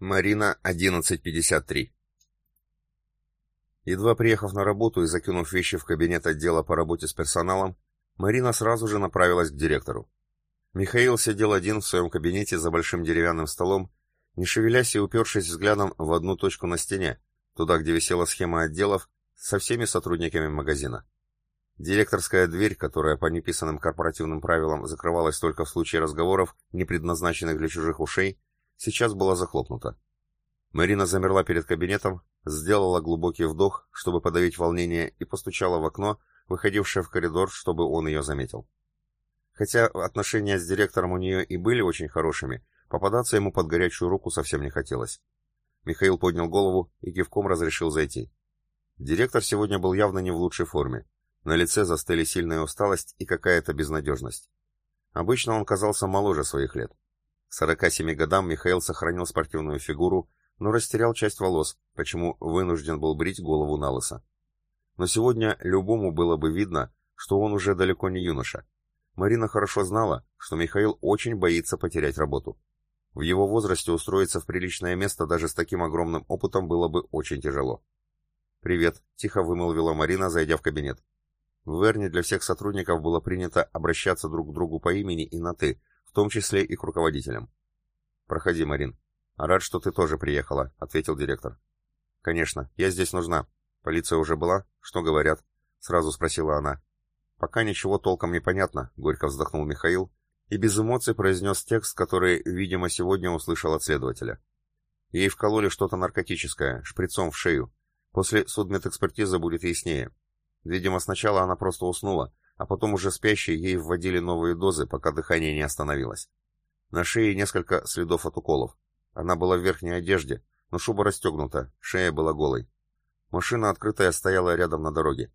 Марина, 11.53. Едва приехав на работу и закинув вещи в кабинет отдела по работе с персоналом, Марина сразу же направилась к директору. Михаил сидел один в своем кабинете за большим деревянным столом, не шевелясь и упершись взглядом в одну точку на стене, туда, где висела схема отделов со всеми сотрудниками магазина. Директорская дверь, которая по неписанным корпоративным правилам закрывалась только в случае разговоров, не предназначенных для чужих ушей, сейчас была захлопнута. Марина замерла перед кабинетом, сделала глубокий вдох, чтобы подавить волнение, и постучала в окно, выходившее в коридор, чтобы он ее заметил. Хотя отношения с директором у нее и были очень хорошими, попадаться ему под горячую руку совсем не хотелось. Михаил поднял голову и кивком разрешил зайти. Директор сегодня был явно не в лучшей форме. На лице застыли сильная усталость и какая-то безнадежность. Обычно он казался моложе своих лет. К 47 годам Михаил сохранил спортивную фигуру, но растерял часть волос, почему вынужден был брить голову на лысо. Но сегодня любому было бы видно, что он уже далеко не юноша. Марина хорошо знала, что Михаил очень боится потерять работу. В его возрасте устроиться в приличное место даже с таким огромным опытом было бы очень тяжело. «Привет», — тихо вымолвила Марина, зайдя в кабинет. В Верне для всех сотрудников было принято обращаться друг к другу по имени и на «ты», том числе и к руководителям. «Проходи, Марин. Рад, что ты тоже приехала», — ответил директор. «Конечно, я здесь нужна. Полиция уже была? Что говорят?» — сразу спросила она. «Пока ничего толком не понятно», — горько вздохнул Михаил и без эмоций произнес текст, который, видимо, сегодня услышал от следователя. Ей вкололи что-то наркотическое, шприцом в шею. После судмедэкспертизы будет яснее. Видимо, сначала она просто уснула, а потом уже спящей ей вводили новые дозы, пока дыхание не остановилось. На шее несколько следов от уколов. Она была в верхней одежде, но шуба расстегнута, шея была голой. Машина открытая стояла рядом на дороге.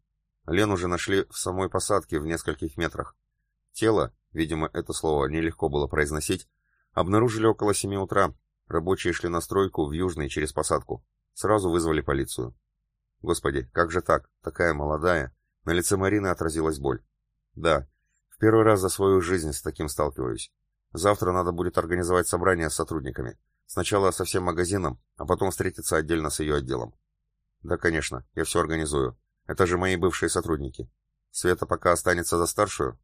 Лен уже нашли в самой посадке в нескольких метрах. Тело, видимо, это слово нелегко было произносить, обнаружили около семи утра. Рабочие шли на стройку в Южный через посадку. Сразу вызвали полицию. Господи, как же так? Такая молодая. На лице Марины отразилась боль. Да, в первый раз за свою жизнь с таким сталкиваюсь. Завтра надо будет организовать собрание с сотрудниками. Сначала со всем магазином, а потом встретиться отдельно с ее отделом. Да, конечно, я все организую. Это же мои бывшие сотрудники. Света пока останется за старшую?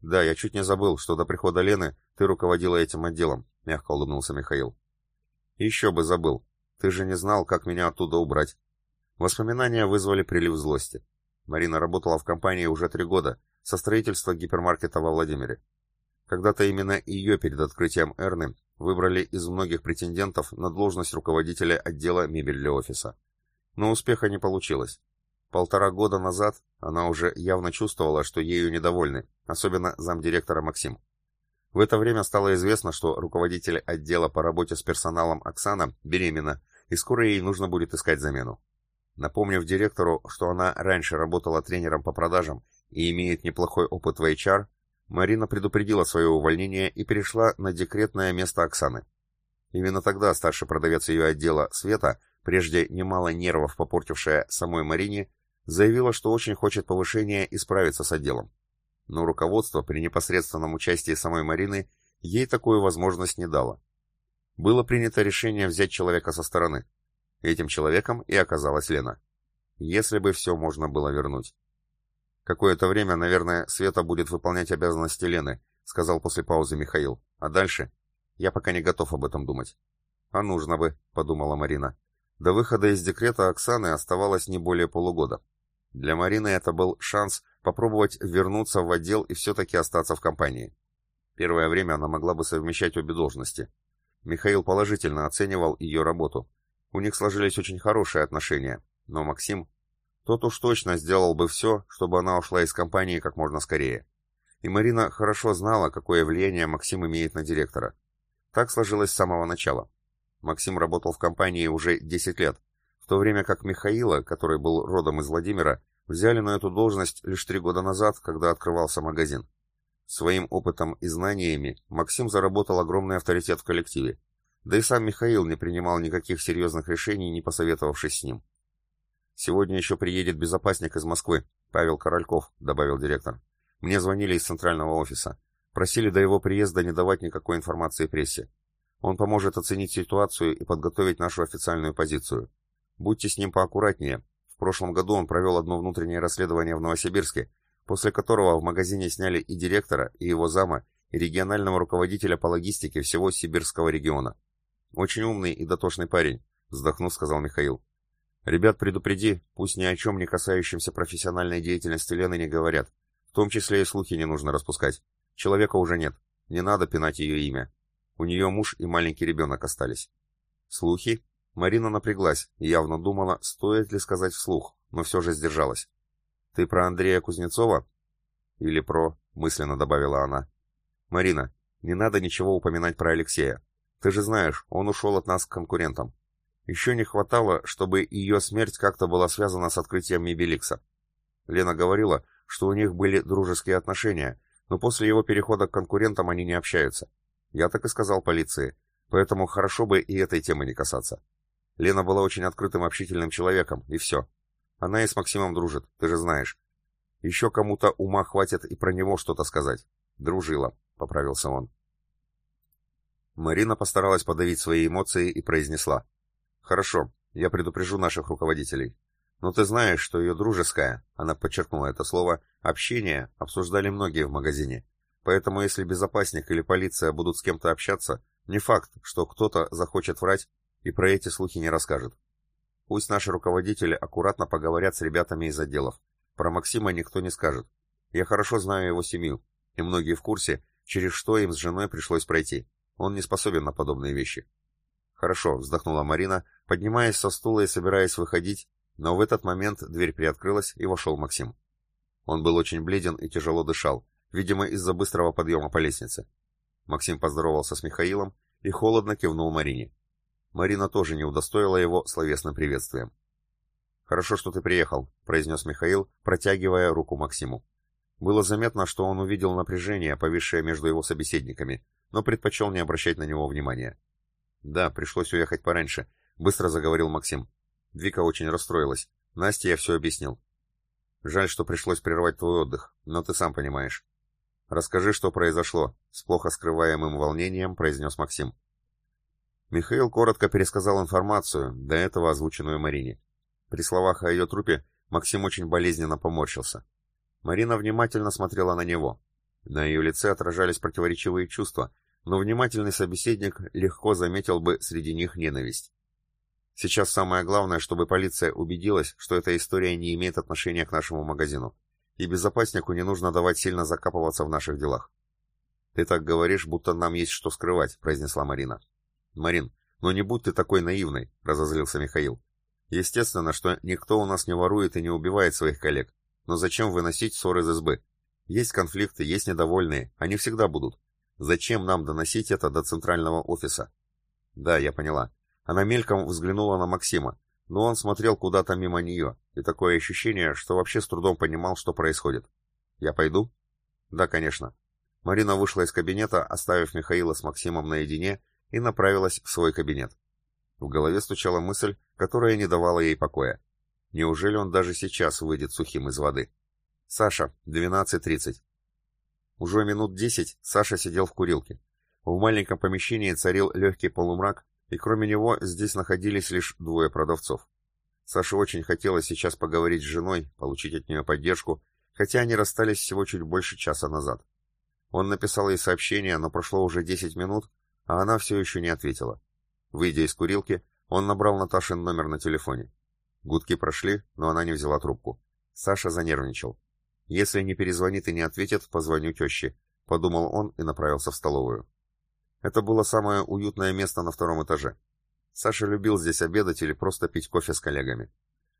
Да, я чуть не забыл, что до прихода Лены ты руководила этим отделом, мягко улыбнулся Михаил. Еще бы забыл. Ты же не знал, как меня оттуда убрать. Воспоминания вызвали прилив злости. Марина работала в компании уже три года, со строительства гипермаркета во Владимире. Когда-то именно ее перед открытием Эрны выбрали из многих претендентов на должность руководителя отдела мебель для офиса. Но успеха не получилось. Полтора года назад она уже явно чувствовала, что ею недовольны, особенно замдиректора Максим. В это время стало известно, что руководитель отдела по работе с персоналом Оксана беременна, и скоро ей нужно будет искать замену. Напомнив директору, что она раньше работала тренером по продажам и имеет неплохой опыт в HR, Марина предупредила свое увольнение и перешла на декретное место Оксаны. Именно тогда старший продавец ее отдела Света, прежде немало нервов попортившая самой Марине, заявила, что очень хочет повышения и справиться с отделом. Но руководство при непосредственном участии самой Марины ей такую возможность не дало. Было принято решение взять человека со стороны. Этим человеком и оказалась Лена. Если бы все можно было вернуть. Какое-то время, наверное, Света будет выполнять обязанности Лены, сказал после паузы Михаил. А дальше? Я пока не готов об этом думать. А нужно бы, подумала Марина. До выхода из декрета Оксаны оставалось не более полугода. Для Марины это был шанс попробовать вернуться в отдел и все-таки остаться в компании. Первое время она могла бы совмещать обе должности. Михаил положительно оценивал ее работу, у них сложились очень хорошие отношения, но Максим... Тот уж точно сделал бы все, чтобы она ушла из компании как можно скорее. И Марина хорошо знала, какое влияние Максим имеет на директора. Так сложилось с самого начала. Максим работал в компании уже 10 лет, в то время как Михаила, который был родом из Владимира, взяли на эту должность лишь три года назад, когда открывался магазин. Своим опытом и знаниями Максим заработал огромный авторитет в коллективе, да и сам Михаил не принимал никаких серьезных решений, не посоветовавшись с ним. «Сегодня еще приедет безопасник из Москвы, Павел Корольков», — добавил директор. «Мне звонили из центрального офиса. Просили до его приезда не давать никакой информации прессе. Он поможет оценить ситуацию и подготовить нашу официальную позицию. Будьте с ним поаккуратнее. В прошлом году он провел одно внутреннее расследование в Новосибирске, после которого в магазине сняли и директора, и его зама, и регионального руководителя по логистике всего сибирского региона. Очень умный и дотошный парень, вздохнув, сказал Михаил. Ребят, предупреди, пусть ни о чем не касающемся профессиональной деятельности Лены не говорят. В том числе и слухи не нужно распускать. Человека уже нет. Не надо пинать ее имя. У нее муж и маленький ребенок остались. Слухи? Марина напряглась и явно думала, стоит ли сказать вслух, но все же сдержалась. «Ты про Андрея Кузнецова?» «Или про...» — мысленно добавила она. «Марина, не надо ничего упоминать про Алексея. Ты же знаешь, он ушел от нас к конкурентам. Еще не хватало, чтобы ее смерть как-то была связана с открытием Мебеликса. Лена говорила, что у них были дружеские отношения, но после его перехода к конкурентам они не общаются. Я так и сказал полиции, поэтому хорошо бы и этой темы не касаться. Лена была очень открытым общительным человеком, и все. Она и с Максимом дружит, ты же знаешь. Еще кому-то ума хватит и про него что-то сказать. Дружила, поправился он. Марина постаралась подавить свои эмоции и произнесла. «Хорошо, я предупрежу наших руководителей. Но ты знаешь, что ее дружеское, она подчеркнула это слово, общение обсуждали многие в магазине. Поэтому если безопасник или полиция будут с кем-то общаться, не факт, что кто-то захочет врать и про эти слухи не расскажет. Пусть наши руководители аккуратно поговорят с ребятами из отделов. Про Максима никто не скажет. Я хорошо знаю его семью, и многие в курсе, через что им с женой пришлось пройти. Он не способен на подобные вещи. Хорошо, вздохнула Марина, поднимаясь со стула и собираясь выходить, но в этот момент дверь приоткрылась, и вошел Максим. Он был очень бледен и тяжело дышал, видимо, из-за быстрого подъема по лестнице. Максим поздоровался с Михаилом и холодно кивнул Марине. Марина тоже не удостоила его словесным приветствием. «Хорошо, что ты приехал», — произнес Михаил, протягивая руку Максиму. Было заметно, что он увидел напряжение, повисшее между его собеседниками, но предпочел не обращать на него внимания. «Да, пришлось уехать пораньше», — быстро заговорил Максим. Вика очень расстроилась. Насте я все объяснил. «Жаль, что пришлось прервать твой отдых, но ты сам понимаешь». «Расскажи, что произошло», — с плохо скрываемым волнением произнес Максим. Михаил коротко пересказал информацию, до этого озвученную Марине. При словах о ее трупе Максим очень болезненно поморщился. Марина внимательно смотрела на него. На ее лице отражались противоречивые чувства, но внимательный собеседник легко заметил бы среди них ненависть. Сейчас самое главное, чтобы полиция убедилась, что эта история не имеет отношения к нашему магазину. И безопаснику не нужно давать сильно закапываться в наших делах. «Ты так говоришь, будто нам есть что скрывать», — произнесла Марина. «Марин, ну не будь ты такой наивной», — разозлился Михаил. «Естественно, что никто у нас не ворует и не убивает своих коллег. Но зачем выносить ссоры из СБ? Есть конфликты, есть недовольные, они всегда будут. Зачем нам доносить это до центрального офиса? Да, я поняла. Она мельком взглянула на Максима, но он смотрел куда-то мимо нее, и такое ощущение, что вообще с трудом понимал, что происходит. Я пойду? Да, конечно. Марина вышла из кабинета, оставив Михаила с Максимом наедине, и направилась в свой кабинет. В голове стучала мысль, которая не давала ей покоя. Неужели он даже сейчас выйдет сухим из воды? Саша, 12.30. Уже минут десять Саша сидел в курилке. В маленьком помещении царил легкий полумрак, и кроме него здесь находились лишь двое продавцов. Саше очень хотелось сейчас поговорить с женой, получить от нее поддержку, хотя они расстались всего чуть больше часа назад. Он написал ей сообщение, но прошло уже десять минут, а она все еще не ответила. Выйдя из курилки, он набрал Наташин номер на телефоне. Гудки прошли, но она не взяла трубку. Саша занервничал. Если не перезвонит и не ответит, позвоню теще, подумал он и направился в столовую. Это было самое уютное место на втором этаже. Саша любил здесь обедать или просто пить кофе с коллегами.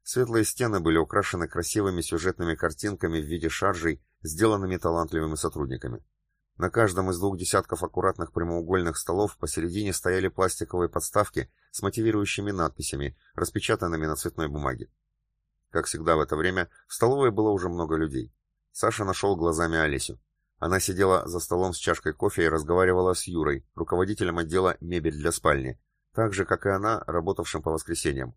Светлые стены были украшены красивыми сюжетными картинками в виде шаржей, сделанными талантливыми сотрудниками. На каждом из двух десятков аккуратных прямоугольных столов посередине стояли пластиковые подставки с мотивирующими надписями, распечатанными на цветной бумаге. Как всегда в это время, в столовой было уже много людей. Саша нашел глазами Олесю. Она сидела за столом с чашкой кофе и разговаривала с Юрой, руководителем отдела «Мебель для спальни», так же, как и она, работавшим по воскресеньям.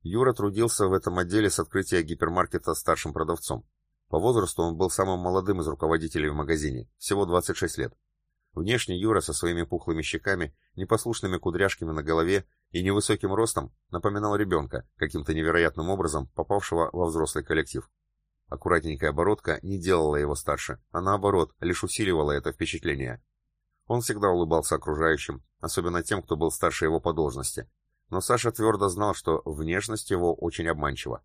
Юра трудился в этом отделе с открытия гипермаркета старшим продавцом. По возрасту он был самым молодым из руководителей в магазине, всего 26 лет. Внешне Юра со своими пухлыми щеками, непослушными кудряшками на голове и невысоким ростом напоминал ребенка, каким-то невероятным образом попавшего во взрослый коллектив. Аккуратненькая бородка не делала его старше, а наоборот, лишь усиливала это впечатление. Он всегда улыбался окружающим, особенно тем, кто был старше его по должности. Но Саша твердо знал, что внешность его очень обманчива.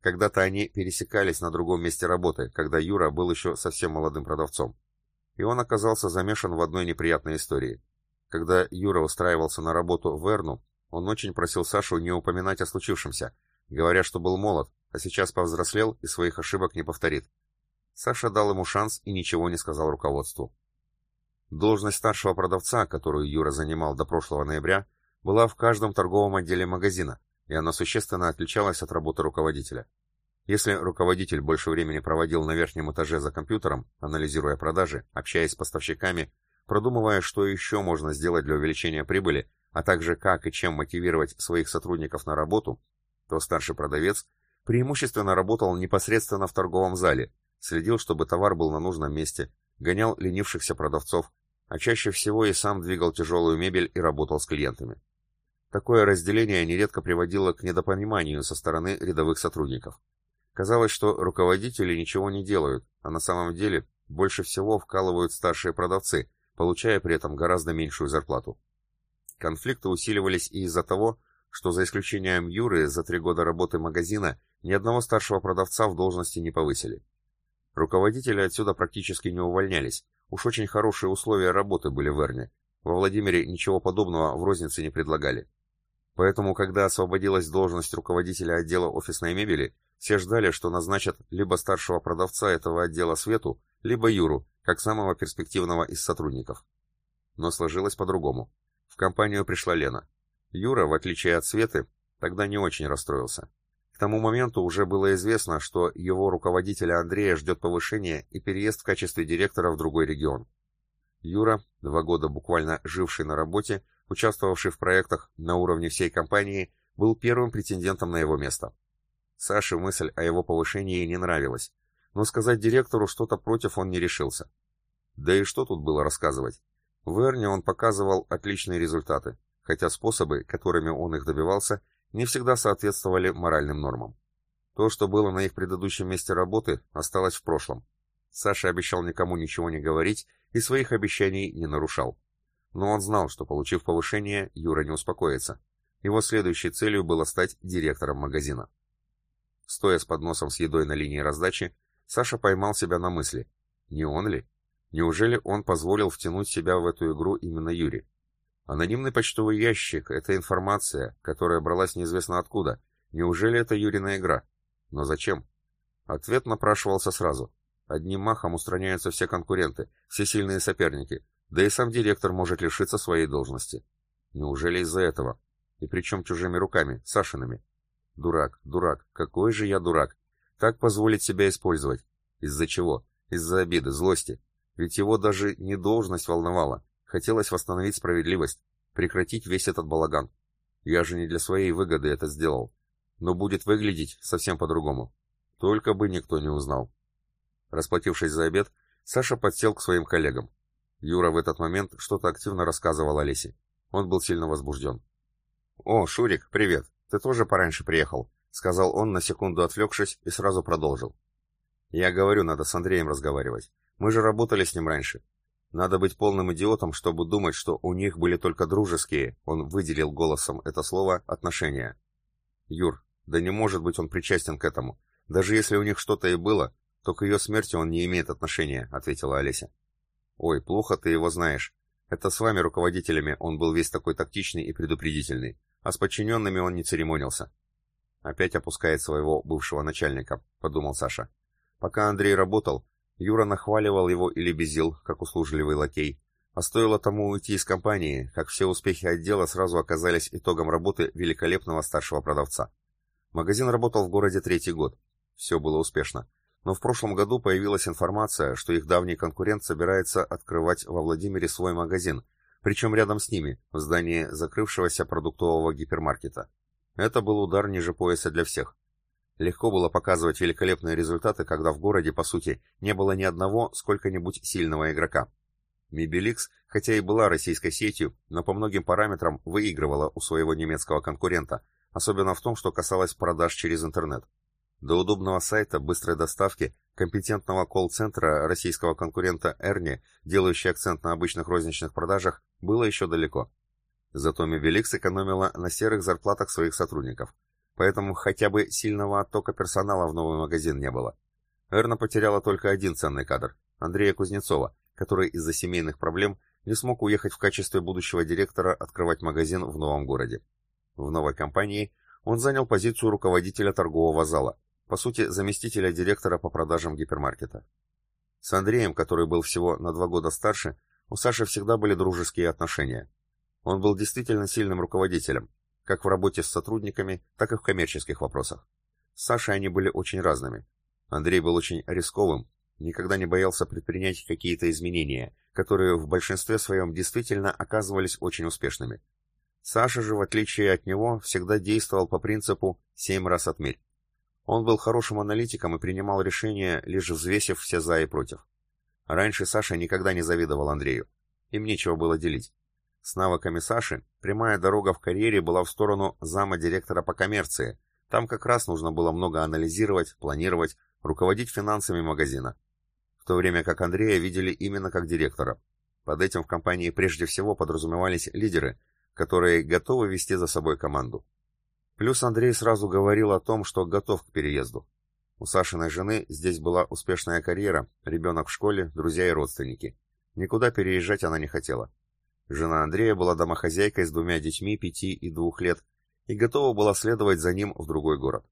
Когда-то они пересекались на другом месте работы, когда Юра был еще совсем молодым продавцом. И он оказался замешан в одной неприятной истории. Когда Юра устраивался на работу в Эрну, он очень просил Сашу не упоминать о случившемся, говоря, что был молод, а сейчас повзрослел и своих ошибок не повторит. Саша дал ему шанс и ничего не сказал руководству. Должность старшего продавца, которую Юра занимал до прошлого ноября, была в каждом торговом отделе магазина, и она существенно отличалась от работы руководителя. Если руководитель больше времени проводил на верхнем этаже за компьютером, анализируя продажи, общаясь с поставщиками, продумывая, что еще можно сделать для увеличения прибыли, а также как и чем мотивировать своих сотрудников на работу, то старший продавец преимущественно работал непосредственно в торговом зале, следил, чтобы товар был на нужном месте, гонял ленившихся продавцов, а чаще всего и сам двигал тяжелую мебель и работал с клиентами. Такое разделение нередко приводило к недопониманию со стороны рядовых сотрудников. Казалось, что руководители ничего не делают, а на самом деле больше всего вкалывают старшие продавцы, получая при этом гораздо меньшую зарплату. Конфликты усиливались и из-за того, что за исключением Юры за три года работы магазина ни одного старшего продавца в должности не повысили. Руководители отсюда практически не увольнялись, Уж очень хорошие условия работы были в Эрне. Во Владимире ничего подобного в рознице не предлагали. Поэтому, когда освободилась должность руководителя отдела офисной мебели, все ждали, что назначат либо старшего продавца этого отдела Свету, либо Юру, как самого перспективного из сотрудников. Но сложилось по-другому. В компанию пришла Лена. Юра, в отличие от Светы, тогда не очень расстроился. К тому моменту уже было известно, что его руководителя Андрея ждет повышение и переезд в качестве директора в другой регион. Юра, два года буквально живший на работе, участвовавший в проектах на уровне всей компании, был первым претендентом на его место. Саше мысль о его повышении не нравилась, но сказать директору что-то против он не решился. Да и что тут было рассказывать? В Эрне он показывал отличные результаты, хотя способы, которыми он их добивался, не всегда соответствовали моральным нормам. То, что было на их предыдущем месте работы, осталось в прошлом. Саша обещал никому ничего не говорить и своих обещаний не нарушал. Но он знал, что, получив повышение, Юра не успокоится. Его следующей целью было стать директором магазина. Стоя с подносом с едой на линии раздачи, Саша поймал себя на мысли. Не он ли? Неужели он позволил втянуть себя в эту игру именно Юре? Анонимный почтовый ящик — это информация, которая бралась неизвестно откуда. Неужели это Юрина игра? Но зачем? Ответ напрашивался сразу. Одним махом устраняются все конкуренты, все сильные соперники, да и сам директор может лишиться своей должности. Неужели из-за этого? И причем чужими руками, Сашиными? Дурак, дурак, какой же я дурак. Так позволить себя использовать. Из-за чего? Из-за обиды, злости. Ведь его даже не должность волновала. Хотелось восстановить справедливость, прекратить весь этот балаган. Я же не для своей выгоды это сделал. Но будет выглядеть совсем по-другому. Только бы никто не узнал. Расплатившись за обед, Саша подсел к своим коллегам. Юра в этот момент что-то активно рассказывал Олесе. Он был сильно возбужден. «О, Шурик, привет! Ты тоже пораньше приехал?» — сказал он, на секунду отвлекшись, и сразу продолжил. «Я говорю, надо с Андреем разговаривать. Мы же работали с ним раньше. Надо быть полным идиотом, чтобы думать, что у них были только дружеские, он выделил голосом это слово, отношения. Юр, да не может быть он причастен к этому. Даже если у них что-то и было, то к ее смерти он не имеет отношения, ответила Олеся. Ой, плохо ты его знаешь. Это с вами, руководителями, он был весь такой тактичный и предупредительный, а с подчиненными он не церемонился. Опять опускает своего бывшего начальника, подумал Саша. Пока Андрей работал, Юра нахваливал его или безил, как услужливый лакей. А стоило тому уйти из компании, как все успехи отдела сразу оказались итогом работы великолепного старшего продавца. Магазин работал в городе третий год. Все было успешно. Но в прошлом году появилась информация, что их давний конкурент собирается открывать во Владимире свой магазин, причем рядом с ними, в здании закрывшегося продуктового гипермаркета. Это был удар ниже пояса для всех. Легко было показывать великолепные результаты, когда в городе, по сути, не было ни одного сколько-нибудь сильного игрока. Мебеликс, хотя и была российской сетью, но по многим параметрам выигрывала у своего немецкого конкурента, особенно в том, что касалось продаж через интернет. До удобного сайта, быстрой доставки, компетентного колл-центра российского конкурента Эрни, делающий акцент на обычных розничных продажах, было еще далеко. Зато Мебеликс экономила на серых зарплатах своих сотрудников. Поэтому хотя бы сильного оттока персонала в новый магазин не было. Эрна потеряла только один ценный кадр – Андрея Кузнецова, который из-за семейных проблем не смог уехать в качестве будущего директора открывать магазин в новом городе. В новой компании он занял позицию руководителя торгового зала, по сути, заместителя директора по продажам гипермаркета. С Андреем, который был всего на два года старше, у Саши всегда были дружеские отношения. Он был действительно сильным руководителем, как в работе с сотрудниками, так и в коммерческих вопросах. С Сашей они были очень разными. Андрей был очень рисковым, никогда не боялся предпринять какие-то изменения, которые в большинстве своем действительно оказывались очень успешными. Саша же, в отличие от него, всегда действовал по принципу «семь раз отмерь». Он был хорошим аналитиком и принимал решения, лишь взвесив все «за» и «против». Раньше Саша никогда не завидовал Андрею. Им нечего было делить. С навыками Саши прямая дорога в карьере была в сторону зама директора по коммерции. Там как раз нужно было много анализировать, планировать, руководить финансами магазина в то время как Андрея видели именно как директора. Под этим в компании прежде всего подразумевались лидеры, которые готовы вести за собой команду. Плюс Андрей сразу говорил о том, что готов к переезду. У Сашиной жены здесь была успешная карьера, ребенок в школе, друзья и родственники. Никуда переезжать она не хотела. Жена Андрея была домохозяйкой с двумя детьми пяти и двух лет и готова была следовать за ним в другой город.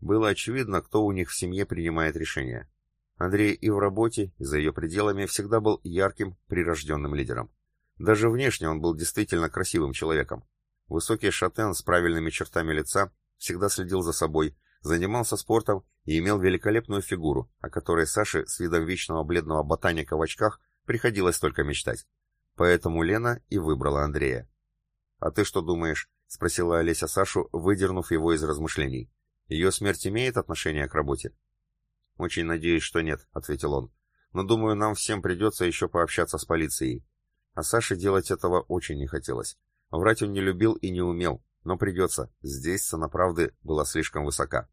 Было очевидно, кто у них в семье принимает решения. Андрей и в работе, и за ее пределами всегда был ярким, прирожденным лидером. Даже внешне он был действительно красивым человеком. Высокий шатен с правильными чертами лица всегда следил за собой, занимался спортом и имел великолепную фигуру, о которой Саше с видом вечного бледного ботаника в очках приходилось только мечтать. Поэтому Лена и выбрала Андрея. «А ты что думаешь?» — спросила Олеся Сашу, выдернув его из размышлений. «Ее смерть имеет отношение к работе?» «Очень надеюсь, что нет», — ответил он. «Но думаю, нам всем придется еще пообщаться с полицией». А Саше делать этого очень не хотелось. Врать он не любил и не умел, но придется. Здесь цена правды была слишком высока.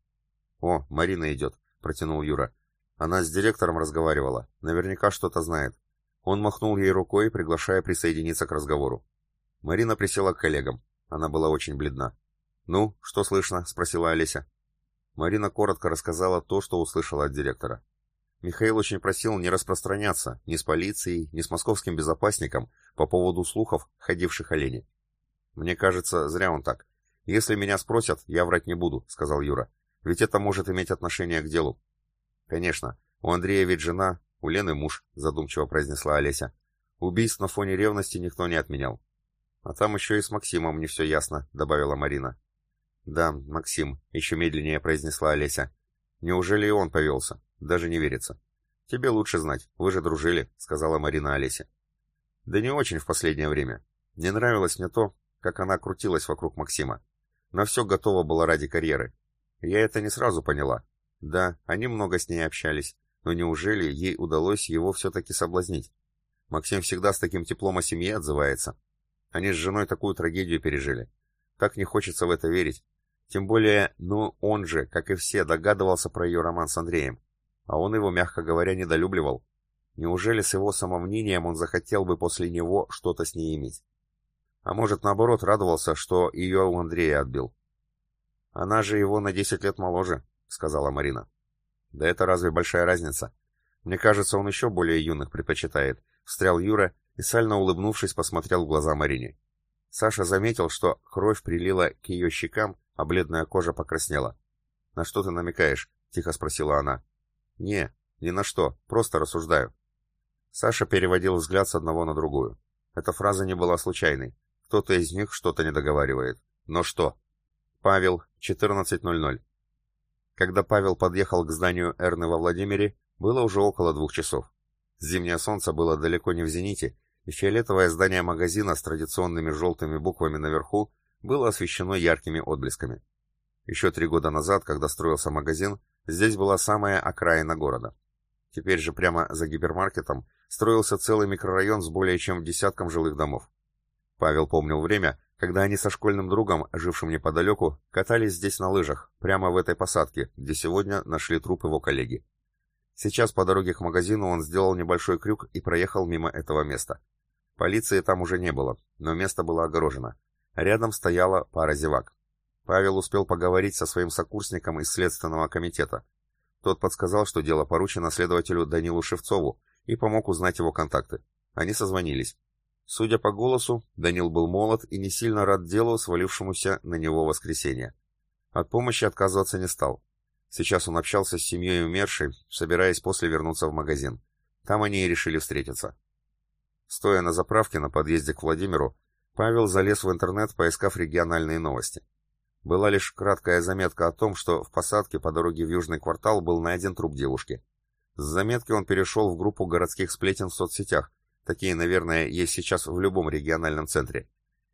«О, Марина идет», — протянул Юра. Она с директором разговаривала. Наверняка что-то знает. Он махнул ей рукой, приглашая присоединиться к разговору. Марина присела к коллегам. Она была очень бледна. «Ну, что слышно?» — спросила Олеся. Марина коротко рассказала то, что услышала от директора. Михаил очень просил не распространяться ни с полицией, ни с московским безопасником по поводу слухов, ходивших о Лене. «Мне кажется, зря он так. Если меня спросят, я врать не буду», — сказал Юра. «Ведь это может иметь отношение к делу». «Конечно. У Андрея ведь жена, у Лены муж», — задумчиво произнесла Олеся. «Убийств на фоне ревности никто не отменял». «А там еще и с Максимом не все ясно», — добавила Марина. «Да, Максим», — еще медленнее произнесла Олеся. «Неужели и он повелся? Даже не верится». «Тебе лучше знать, вы же дружили», — сказала Марина Олесе. «Да не очень в последнее время. Не нравилось мне то, как она крутилась вокруг Максима. На все готова была ради карьеры. Я это не сразу поняла. Да, они много с ней общались, но неужели ей удалось его все-таки соблазнить? Максим всегда с таким теплом о семье отзывается. Они с женой такую трагедию пережили. Так не хочется в это верить. Тем более, ну, он же, как и все, догадывался про ее роман с Андреем. А он его, мягко говоря, недолюбливал. Неужели с его самомнением он захотел бы после него что-то с ней иметь? А может, наоборот, радовался, что ее у Андрея отбил. «Она же его на десять лет моложе», — сказала Марина. «Да это разве большая разница? Мне кажется, он еще более юных предпочитает», — встрял Юра и, сально улыбнувшись, посмотрел в глаза Марине. Саша заметил, что кровь прилила к ее щекам, а бледная кожа покраснела. «На что ты намекаешь?» — тихо спросила она. «Не, ни на что, просто рассуждаю». Саша переводил взгляд с одного на другую. Эта фраза не была случайной. Кто-то из них что-то не договаривает. Но что? Павел, 14.00. Когда Павел подъехал к зданию Эрны во Владимире, было уже около двух часов. Зимнее солнце было далеко не в зените, и фиолетовое здание магазина с традиционными желтыми буквами наверху было освещено яркими отблесками. Еще три года назад, когда строился магазин, здесь была самая окраина города. Теперь же прямо за гипермаркетом строился целый микрорайон с более чем десятком жилых домов. Павел помнил время, когда они со школьным другом, жившим неподалеку, катались здесь на лыжах, прямо в этой посадке, где сегодня нашли труп его коллеги. Сейчас по дороге к магазину он сделал небольшой крюк и проехал мимо этого места. Полиции там уже не было, но место было огорожено. Рядом стояла пара зевак. Павел успел поговорить со своим сокурсником из Следственного комитета. Тот подсказал, что дело поручено следователю Данилу Шевцову и помог узнать его контакты. Они созвонились. Судя по голосу, Данил был молод и не сильно рад делу, свалившемуся на него воскресенье. От помощи отказываться не стал. Сейчас он общался с семьей умершей, собираясь после вернуться в магазин. Там они и решили встретиться. Стоя на заправке на подъезде к Владимиру, Павел залез в интернет, поискав региональные новости. Была лишь краткая заметка о том, что в посадке по дороге в Южный квартал был найден труп девушки. С заметки он перешел в группу городских сплетен в соцсетях, такие, наверное, есть сейчас в любом региональном центре.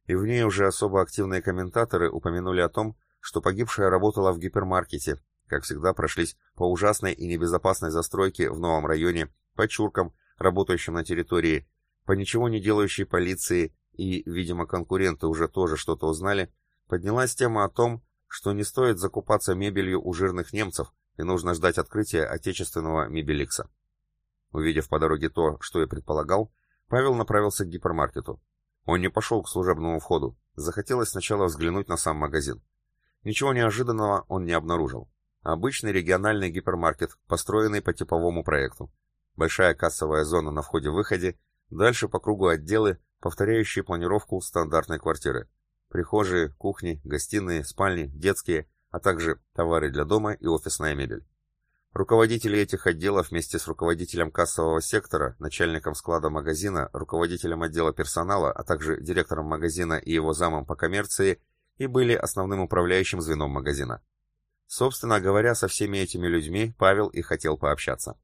И в ней уже особо активные комментаторы упомянули о том, что погибшая работала в гипермаркете, как всегда прошлись по ужасной и небезопасной застройке в новом районе, по чуркам, работающим на территории, по ничего не делающей полиции и, видимо, конкуренты уже тоже что-то узнали, поднялась тема о том, что не стоит закупаться мебелью у жирных немцев и нужно ждать открытия отечественного мебеликса. Увидев по дороге то, что и предполагал, Павел направился к гипермаркету. Он не пошел к служебному входу, захотелось сначала взглянуть на сам магазин. Ничего неожиданного он не обнаружил. Обычный региональный гипермаркет, построенный по типовому проекту. Большая кассовая зона на входе-выходе, дальше по кругу отделы, повторяющие планировку стандартной квартиры. Прихожие, кухни, гостиные, спальни, детские, а также товары для дома и офисная мебель. Руководители этих отделов вместе с руководителем кассового сектора, начальником склада магазина, руководителем отдела персонала, а также директором магазина и его замом по коммерции и были основным управляющим звеном магазина. Собственно говоря, со всеми этими людьми Павел и хотел пообщаться.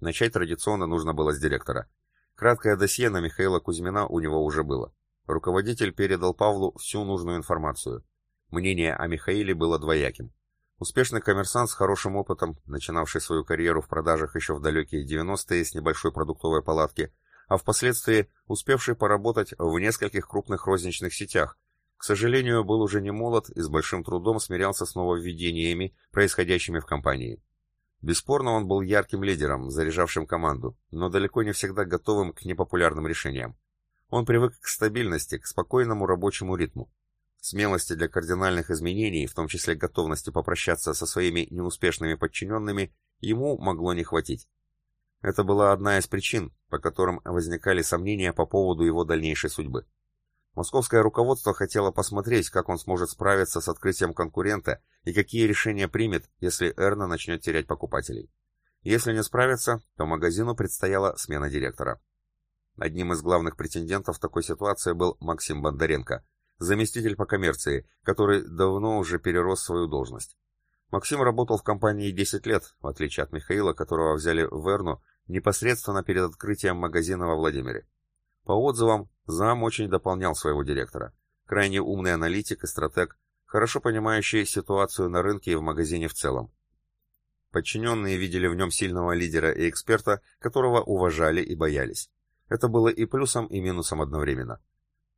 Начать традиционно нужно было с директора. Краткое досье на Михаила Кузьмина у него уже было. Руководитель передал Павлу всю нужную информацию. Мнение о Михаиле было двояким. Успешный коммерсант с хорошим опытом, начинавший свою карьеру в продажах еще в далекие 90-е с небольшой продуктовой палатки, а впоследствии успевший поработать в нескольких крупных розничных сетях, к сожалению, был уже не молод и с большим трудом смирялся с нововведениями, происходящими в компании. Бесспорно, он был ярким лидером, заряжавшим команду, но далеко не всегда готовым к непопулярным решениям. Он привык к стабильности, к спокойному рабочему ритму. Смелости для кардинальных изменений, в том числе готовности попрощаться со своими неуспешными подчиненными, ему могло не хватить. Это была одна из причин, по которым возникали сомнения по поводу его дальнейшей судьбы. Московское руководство хотело посмотреть, как он сможет справиться с открытием конкурента и какие решения примет, если Эрна начнет терять покупателей. Если не справится, то магазину предстояла смена директора. Одним из главных претендентов такой ситуации был Максим Бондаренко, заместитель по коммерции, который давно уже перерос свою должность. Максим работал в компании 10 лет, в отличие от Михаила, которого взяли в Эрну непосредственно перед открытием магазина во Владимире. По отзывам, зам очень дополнял своего директора. Крайне умный аналитик и стратег, хорошо понимающий ситуацию на рынке и в магазине в целом. Подчиненные видели в нем сильного лидера и эксперта, которого уважали и боялись. Это было и плюсом, и минусом одновременно.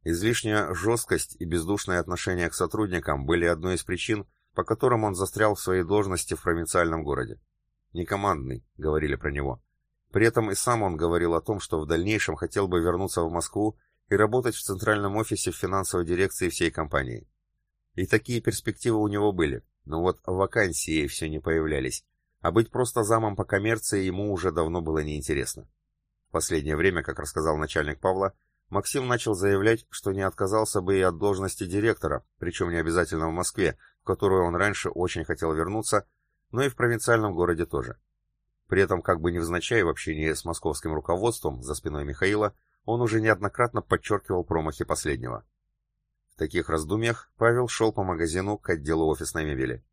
Излишняя жесткость и бездушное отношение к сотрудникам были одной из причин, по которым он застрял в своей должности в провинциальном городе. «Не командный», — говорили про него. При этом и сам он говорил о том, что в дальнейшем хотел бы вернуться в Москву и работать в центральном офисе в финансовой дирекции всей компании. И такие перспективы у него были, но вот вакансии все не появлялись, а быть просто замом по коммерции ему уже давно было неинтересно. В последнее время, как рассказал начальник Павла, Максим начал заявлять, что не отказался бы и от должности директора, причем не обязательно в Москве, в которую он раньше очень хотел вернуться, но и в провинциальном городе тоже. При этом, как бы невзначай в общении с московским руководством за спиной Михаила, он уже неоднократно подчеркивал промахи последнего. В таких раздумьях Павел шел по магазину к отделу офисной мебели.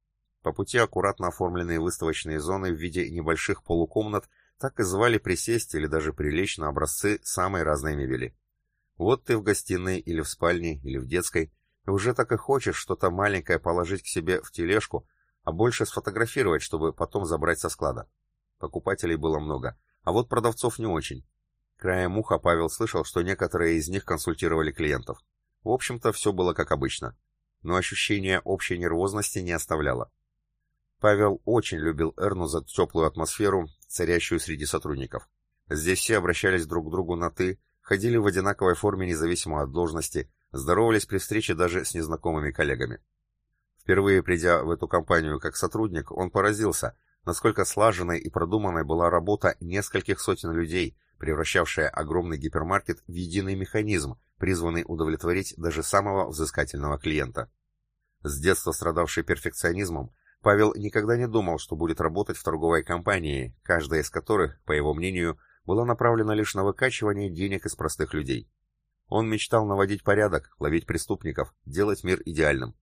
По пути аккуратно оформленные выставочные зоны в виде небольших полукомнат так и звали присесть или даже прилечь на образцы самой разной мебели. Вот ты в гостиной или в спальне или в детской, и уже так и хочешь что-то маленькое положить к себе в тележку, а больше сфотографировать, чтобы потом забрать со склада. Покупателей было много, а вот продавцов не очень. Краем уха Павел слышал, что некоторые из них консультировали клиентов. В общем-то, все было как обычно. Но ощущение общей нервозности не оставляло. Павел очень любил Эрну за теплую атмосферу, царящую среди сотрудников. Здесь все обращались друг к другу на «ты», ходили в одинаковой форме независимо от должности, здоровались при встрече даже с незнакомыми коллегами. Впервые придя в эту компанию как сотрудник, он поразился, насколько слаженной и продуманной была работа нескольких сотен людей, превращавшая огромный гипермаркет в единый механизм, призванный удовлетворить даже самого взыскательного клиента. С детства страдавший перфекционизмом, Павел никогда не думал, что будет работать в торговой компании, каждая из которых, по его мнению, была направлена лишь на выкачивание денег из простых людей. Он мечтал наводить порядок, ловить преступников, делать мир идеальным.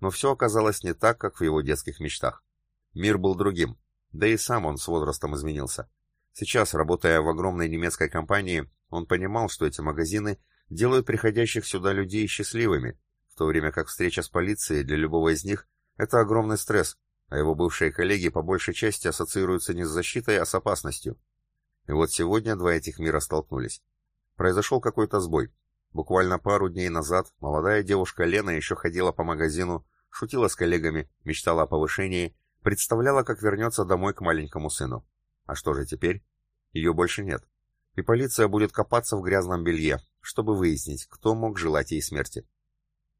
Но все оказалось не так, как в его детских мечтах. Мир был другим, да и сам он с возрастом изменился. Сейчас, работая в огромной немецкой компании, он понимал, что эти магазины делают приходящих сюда людей счастливыми, в то время как встреча с полицией для любого из них – это огромный стресс, а его бывшие коллеги по большей части ассоциируются не с защитой, а с опасностью. И вот сегодня два этих мира столкнулись. Произошел какой-то сбой. Буквально пару дней назад молодая девушка Лена еще ходила по магазину, шутила с коллегами, мечтала о повышении, представляла, как вернется домой к маленькому сыну. А что же теперь? Ее больше нет. И полиция будет копаться в грязном белье, чтобы выяснить, кто мог желать ей смерти.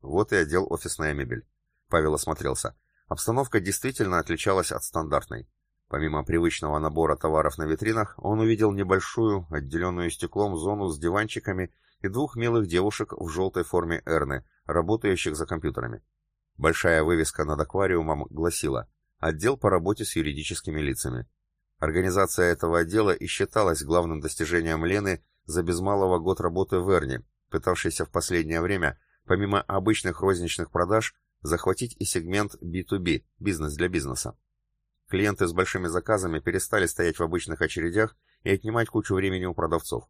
Вот и отдел офисная мебель. Павел осмотрелся. Обстановка действительно отличалась от стандартной. Помимо привычного набора товаров на витринах, он увидел небольшую, отделенную стеклом зону с диванчиками и двух милых девушек в желтой форме Эрны, работающих за компьютерами. Большая вывеска над аквариумом гласила «Отдел по работе с юридическими лицами». Организация этого отдела и считалась главным достижением Лены за без малого год работы в Эрне, пытавшейся в последнее время, помимо обычных розничных продаж, захватить и сегмент B2B, бизнес для бизнеса. Клиенты с большими заказами перестали стоять в обычных очередях и отнимать кучу времени у продавцов.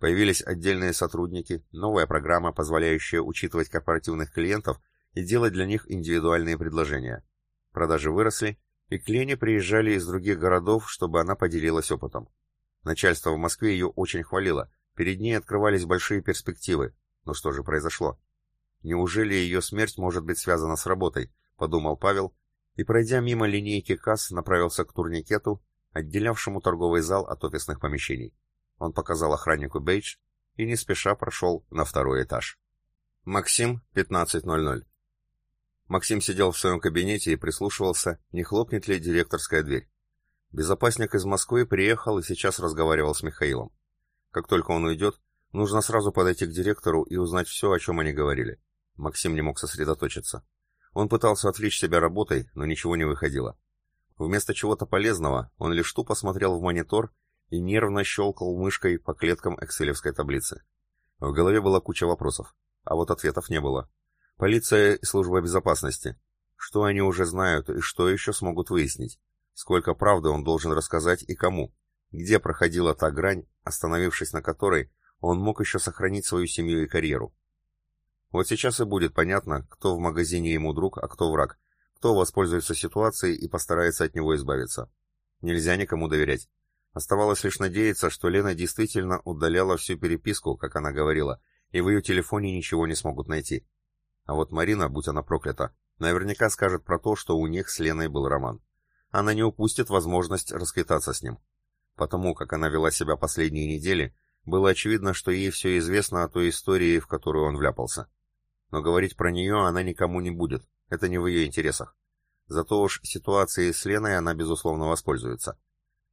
Появились отдельные сотрудники, новая программа, позволяющая учитывать корпоративных клиентов и делать для них индивидуальные предложения. Продажи выросли, и к Лене приезжали из других городов, чтобы она поделилась опытом. Начальство в Москве ее очень хвалило, перед ней открывались большие перспективы. Но что же произошло? Неужели ее смерть может быть связана с работой, подумал Павел, и, пройдя мимо линейки касс, направился к турникету, отделявшему торговый зал от офисных помещений. Он показал охраннику бейдж и не спеша прошел на второй этаж. Максим, 15.00. Максим сидел в своем кабинете и прислушивался, не хлопнет ли директорская дверь. Безопасник из Москвы приехал и сейчас разговаривал с Михаилом. Как только он уйдет, нужно сразу подойти к директору и узнать все, о чем они говорили. Максим не мог сосредоточиться. Он пытался отвлечь себя работой, но ничего не выходило. Вместо чего-то полезного он лишь тупо смотрел в монитор и нервно щелкал мышкой по клеткам экселевской таблицы. В голове была куча вопросов, а вот ответов не было. Полиция и служба безопасности. Что они уже знают и что еще смогут выяснить? Сколько правды он должен рассказать и кому? Где проходила та грань, остановившись на которой, он мог еще сохранить свою семью и карьеру? Вот сейчас и будет понятно, кто в магазине ему друг, а кто враг, кто воспользуется ситуацией и постарается от него избавиться. Нельзя никому доверять. Оставалось лишь надеяться, что Лена действительно удаляла всю переписку, как она говорила, и в ее телефоне ничего не смогут найти. А вот Марина, будь она проклята, наверняка скажет про то, что у них с Леной был роман она не упустит возможность расквитаться с ним. Потому как она вела себя последние недели, было очевидно, что ей все известно о той истории, в которую он вляпался. Но говорить про нее она никому не будет, это не в ее интересах. Зато уж ситуацией с Леной она, безусловно, воспользуется.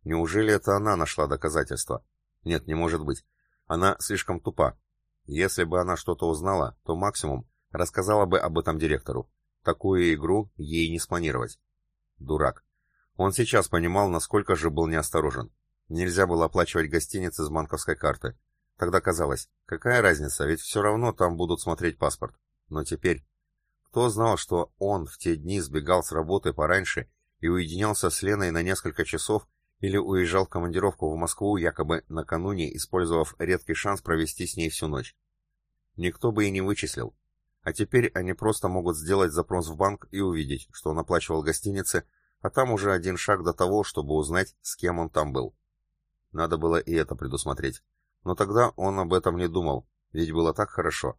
Неужели это она нашла доказательства? Нет, не может быть. Она слишком тупа. Если бы она что-то узнала, то максимум рассказала бы об этом директору. Такую игру ей не спланировать. Дурак. Он сейчас понимал, насколько же был неосторожен. Нельзя было оплачивать гостиницы с банковской карты. Тогда казалось, какая разница, ведь все равно там будут смотреть паспорт. Но теперь... Кто знал, что он в те дни сбегал с работы пораньше и уединялся с Леной на несколько часов или уезжал в командировку в Москву якобы накануне, использовав редкий шанс провести с ней всю ночь? Никто бы и не вычислил. А теперь они просто могут сделать запрос в банк и увидеть, что он оплачивал гостиницы, а там уже один шаг до того, чтобы узнать, с кем он там был. Надо было и это предусмотреть. Но тогда он об этом не думал, ведь было так хорошо.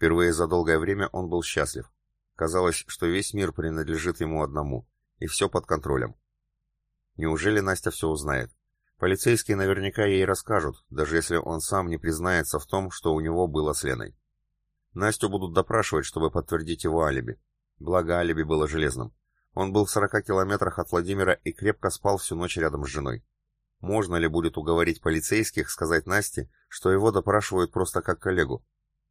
Впервые за долгое время он был счастлив. Казалось, что весь мир принадлежит ему одному, и все под контролем. Неужели Настя все узнает? Полицейские наверняка ей расскажут, даже если он сам не признается в том, что у него было с Леной. Настю будут допрашивать, чтобы подтвердить его алиби. Благо, алиби было железным. Он был в 40 километрах от Владимира и крепко спал всю ночь рядом с женой. Можно ли будет уговорить полицейских сказать Насте, что его допрашивают просто как коллегу?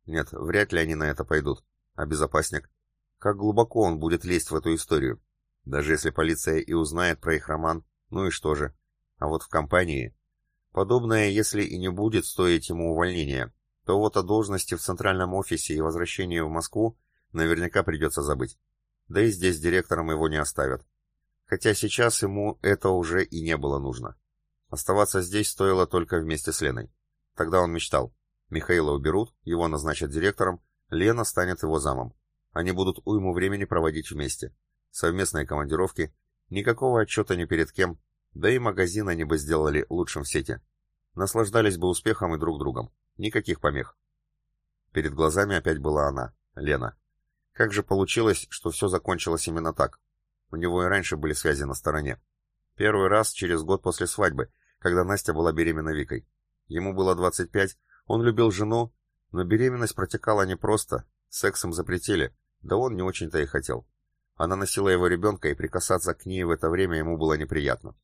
Нет, вряд ли они на это пойдут. А безопасник? Как глубоко он будет лезть в эту историю? Даже если полиция и узнает про их роман, ну и что же? А вот в компании... Подобное, если и не будет стоить ему увольнения, то вот о должности в центральном офисе и возвращении в Москву наверняка придется забыть. Да и здесь директором его не оставят. Хотя сейчас ему это уже и не было нужно. Оставаться здесь стоило только вместе с Леной. Тогда он мечтал. Михаила уберут, его назначат директором, Лена станет его замом. Они будут уйму времени проводить вместе. Совместные командировки, никакого отчета ни перед кем, да и магазин они бы сделали лучшим в сети. Наслаждались бы успехом и друг другом. Никаких помех. Перед глазами опять была она, Лена. Как же получилось, что все закончилось именно так? У него и раньше были связи на стороне. Первый раз через год после свадьбы, когда Настя была беременна Викой. Ему было 25, он любил жену, но беременность протекала непросто, сексом запретили, да он не очень-то и хотел. Она носила его ребенка, и прикасаться к ней в это время ему было неприятно.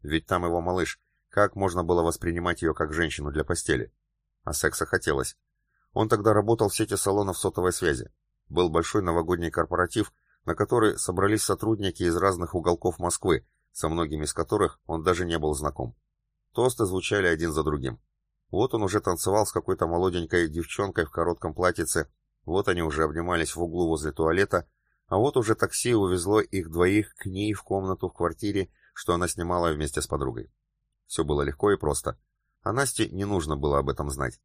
Ведь там его малыш, как можно было воспринимать ее как женщину для постели? А секса хотелось. Он тогда работал в сети салонов сотовой связи. Был большой новогодний корпоратив, на который собрались сотрудники из разных уголков Москвы, со многими из которых он даже не был знаком. Тосты звучали один за другим. Вот он уже танцевал с какой-то молоденькой девчонкой в коротком платьице, вот они уже обнимались в углу возле туалета, а вот уже такси увезло их двоих к ней в комнату в квартире, что она снимала вместе с подругой. Все было легко и просто. А Насте не нужно было об этом знать.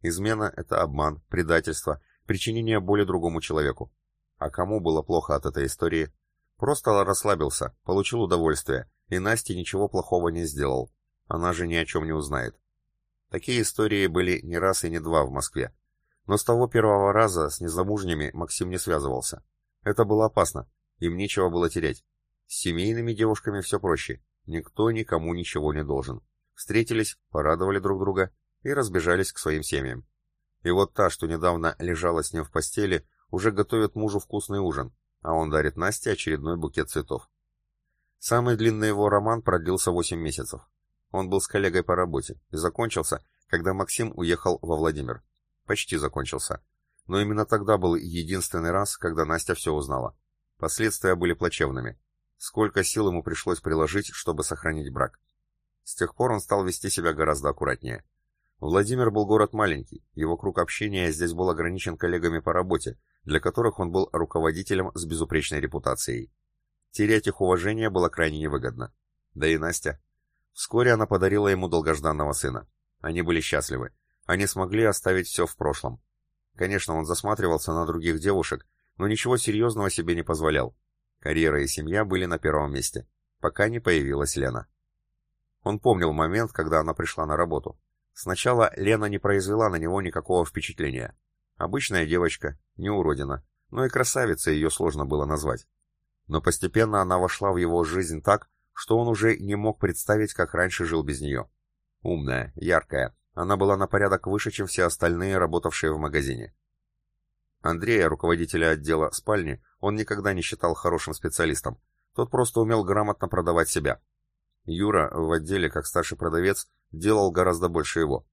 Измена — это обман, предательство, причинение боли другому человеку. А кому было плохо от этой истории? Просто расслабился, получил удовольствие, и Насте ничего плохого не сделал. Она же ни о чем не узнает. Такие истории были не раз и не два в Москве. Но с того первого раза с незамужними Максим не связывался. Это было опасно, им нечего было терять. С семейными девушками все проще, никто никому ничего не должен встретились, порадовали друг друга и разбежались к своим семьям. И вот та, что недавно лежала с ним в постели, уже готовит мужу вкусный ужин, а он дарит Насте очередной букет цветов. Самый длинный его роман продлился 8 месяцев. Он был с коллегой по работе и закончился, когда Максим уехал во Владимир. Почти закончился. Но именно тогда был единственный раз, когда Настя все узнала. Последствия были плачевными. Сколько сил ему пришлось приложить, чтобы сохранить брак. С тех пор он стал вести себя гораздо аккуратнее. Владимир был город маленький, его круг общения здесь был ограничен коллегами по работе, для которых он был руководителем с безупречной репутацией. Терять их уважение было крайне невыгодно. Да и Настя. Вскоре она подарила ему долгожданного сына. Они были счастливы. Они смогли оставить все в прошлом. Конечно, он засматривался на других девушек, но ничего серьезного себе не позволял. Карьера и семья были на первом месте, пока не появилась Лена. Он помнил момент, когда она пришла на работу. Сначала Лена не произвела на него никакого впечатления. Обычная девочка, не уродина, но и красавица ее сложно было назвать. Но постепенно она вошла в его жизнь так, что он уже не мог представить, как раньше жил без нее. Умная, яркая, она была на порядок выше, чем все остальные, работавшие в магазине. Андрея, руководителя отдела спальни, он никогда не считал хорошим специалистом. Тот просто умел грамотно продавать себя. Юра в отделе, как старший продавец, делал гораздо больше его.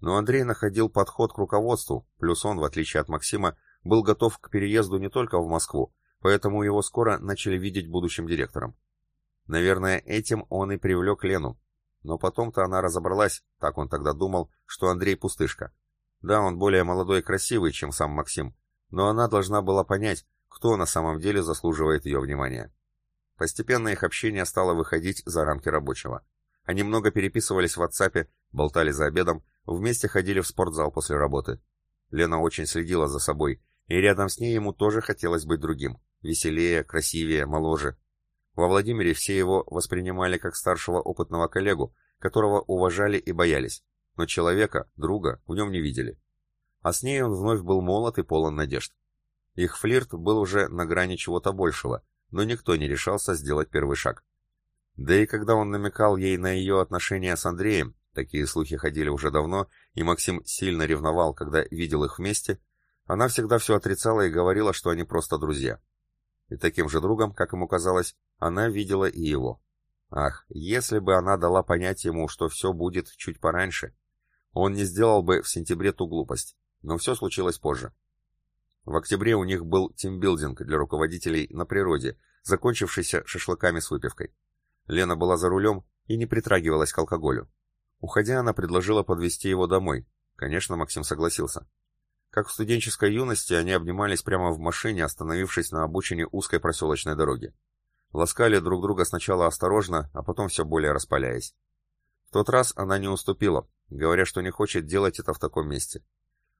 Но Андрей находил подход к руководству, плюс он, в отличие от Максима, был готов к переезду не только в Москву, поэтому его скоро начали видеть будущим директором. Наверное, этим он и привлек Лену. Но потом-то она разобралась, так он тогда думал, что Андрей пустышка. Да, он более молодой и красивый, чем сам Максим, но она должна была понять, кто на самом деле заслуживает ее внимания. Постепенно их общение стало выходить за рамки рабочего. Они много переписывались в WhatsApp, болтали за обедом, вместе ходили в спортзал после работы. Лена очень следила за собой, и рядом с ней ему тоже хотелось быть другим, веселее, красивее, моложе. Во Владимире все его воспринимали как старшего опытного коллегу, которого уважали и боялись. но человека, друга, в нем не видели. А с ней он вновь был молод и полон надежд. Их флирт был уже на грани чего-то большего, но никто не решался сделать первый шаг. Да и когда он намекал ей на ее отношения с Андреем, такие слухи ходили уже давно, и Максим сильно ревновал, когда видел их вместе, она всегда все отрицала и говорила, что они просто друзья. И таким же другом, как ему казалось, она видела и его. Ах, если бы она дала понять ему, что все будет чуть пораньше. Он не сделал бы в сентябре ту глупость, но все случилось позже. В октябре у них был тимбилдинг для руководителей на природе, закончившийся шашлыками с выпивкой. Лена была за рулем и не притрагивалась к алкоголю. Уходя, она предложила подвезти его домой. Конечно, Максим согласился. Как в студенческой юности, они обнимались прямо в машине, остановившись на обочине узкой проселочной дороги. Ласкали друг друга сначала осторожно, а потом все более распаляясь. В тот раз она не уступила, говоря, что не хочет делать это в таком месте.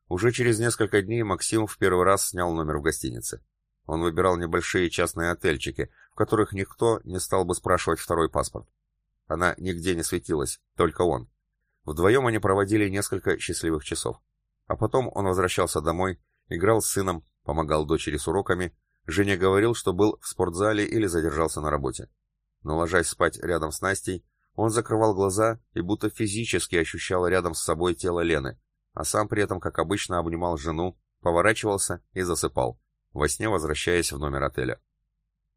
Уже через несколько дней Максим в первый раз снял номер в гостинице. Он выбирал небольшие частные отельчики, в которых никто не стал бы спрашивать второй паспорт. Она нигде не светилась, только он. Вдвоем они проводили несколько счастливых часов. А потом он возвращался домой, играл с сыном, помогал дочери с уроками. Женя говорил, что был в спортзале или задержался на работе. Но ложась спать рядом с Настей, он закрывал глаза и будто физически ощущал рядом с собой тело Лены, а сам при этом, как обычно, обнимал жену, поворачивался и засыпал, во сне возвращаясь в номер отеля.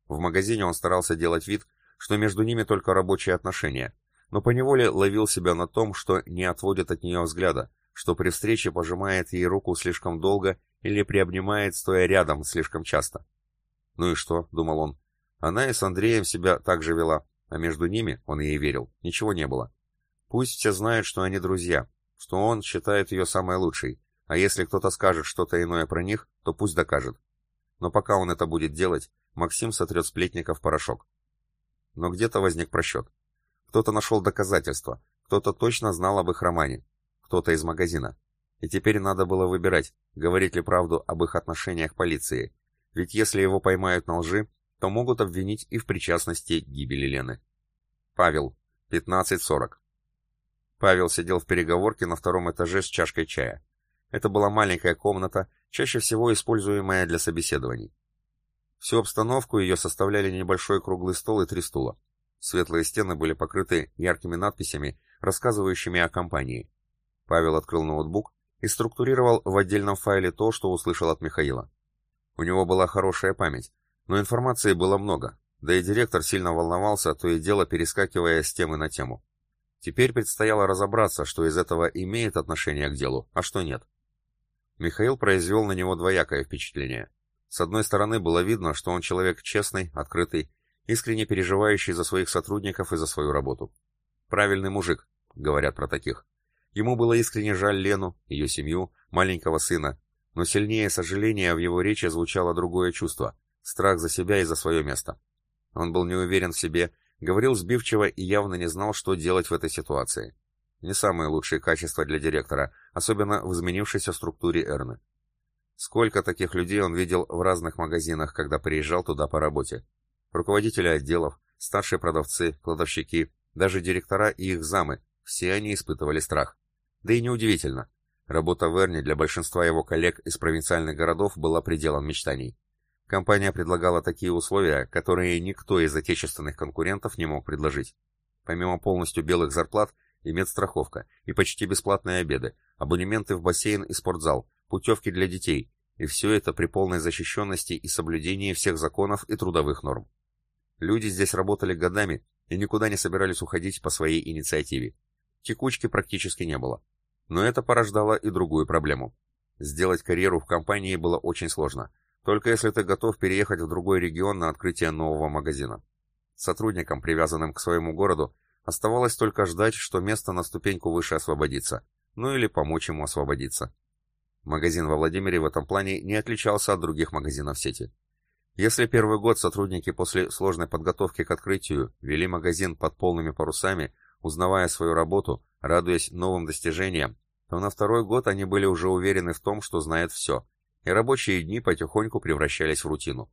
В магазине он старался делать вид, что между ними только рабочие отношения, но поневоле ловил себя на том, что не отводит от нее взгляда, что при встрече пожимает ей руку слишком долго или приобнимает, стоя рядом, слишком часто. «Ну и что?» — думал он. Она и с Андреем себя так же вела, а между ними, он ей верил, ничего не было. Пусть все знают, что они друзья, что он считает ее самой лучшей, а если кто-то скажет что-то иное про них, то пусть докажет. Но пока он это будет делать, Максим сотрет сплетников порошок. Но где-то возник просчет. Кто-то нашел доказательства, кто-то точно знал об их романе, кто-то из магазина. И теперь надо было выбирать, говорить ли правду об их отношениях полиции, ведь если его поймают на лжи, то могут обвинить и в причастности к гибели Лены. Павел, 15.40. Павел сидел в переговорке на втором этаже с чашкой чая. Это была маленькая комната, чаще всего используемая для собеседований. Всю обстановку ее составляли небольшой круглый стол и три стула. Светлые стены были покрыты яркими надписями, рассказывающими о компании. Павел открыл ноутбук и структурировал в отдельном файле то, что услышал от Михаила. У него была хорошая память, но информации было много, да и директор сильно волновался, то и дело перескакивая с темы на тему. Теперь предстояло разобраться, что из этого имеет отношение к делу, а что нет. Михаил произвел на него двоякое впечатление. С одной стороны, было видно, что он человек честный, открытый, искренне переживающий за своих сотрудников и за свою работу. Правильный мужик, говорят про таких. Ему было искренне жаль Лену, ее семью, маленького сына, но сильнее сожаления в его речи звучало другое чувство — страх за себя и за свое место. Он был не уверен в себе Говорил сбивчиво и явно не знал, что делать в этой ситуации. Не самые лучшие качества для директора, особенно в изменившейся структуре Эрны. Сколько таких людей он видел в разных магазинах, когда приезжал туда по работе. Руководители отделов, старшие продавцы, кладовщики, даже директора и их замы, все они испытывали страх. Да и неудивительно. Работа в Эрне для большинства его коллег из провинциальных городов была пределом мечтаний. Компания предлагала такие условия, которые никто из отечественных конкурентов не мог предложить. Помимо полностью белых зарплат, и медстраховка, и почти бесплатные обеды, абонементы в бассейн и спортзал, путевки для детей, и все это при полной защищенности и соблюдении всех законов и трудовых норм. Люди здесь работали годами и никуда не собирались уходить по своей инициативе. Текучки практически не было. Но это порождало и другую проблему. Сделать карьеру в компании было очень сложно – только если ты готов переехать в другой регион на открытие нового магазина. Сотрудникам, привязанным к своему городу, оставалось только ждать, что место на ступеньку выше освободится, ну или помочь ему освободиться. Магазин во Владимире в этом плане не отличался от других магазинов сети. Если первый год сотрудники после сложной подготовки к открытию вели магазин под полными парусами, узнавая свою работу, радуясь новым достижениям, то на второй год они были уже уверены в том, что знают все, и рабочие дни потихоньку превращались в рутину.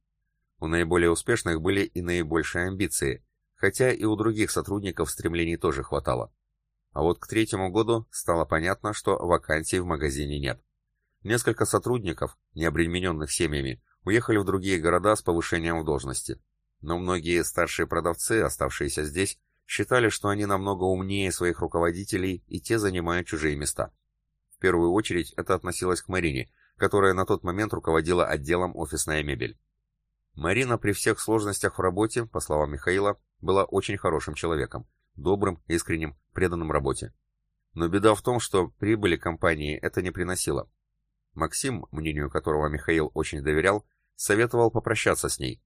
У наиболее успешных были и наибольшие амбиции, хотя и у других сотрудников стремлений тоже хватало. А вот к третьему году стало понятно, что вакансий в магазине нет. Несколько сотрудников, не обремененных семьями, уехали в другие города с повышением в должности. Но многие старшие продавцы, оставшиеся здесь, считали, что они намного умнее своих руководителей, и те занимают чужие места. В первую очередь это относилось к Марине, которая на тот момент руководила отделом «Офисная мебель». Марина при всех сложностях в работе, по словам Михаила, была очень хорошим человеком, добрым, искренним, преданным работе. Но беда в том, что прибыли компании это не приносило. Максим, мнению которого Михаил очень доверял, советовал попрощаться с ней.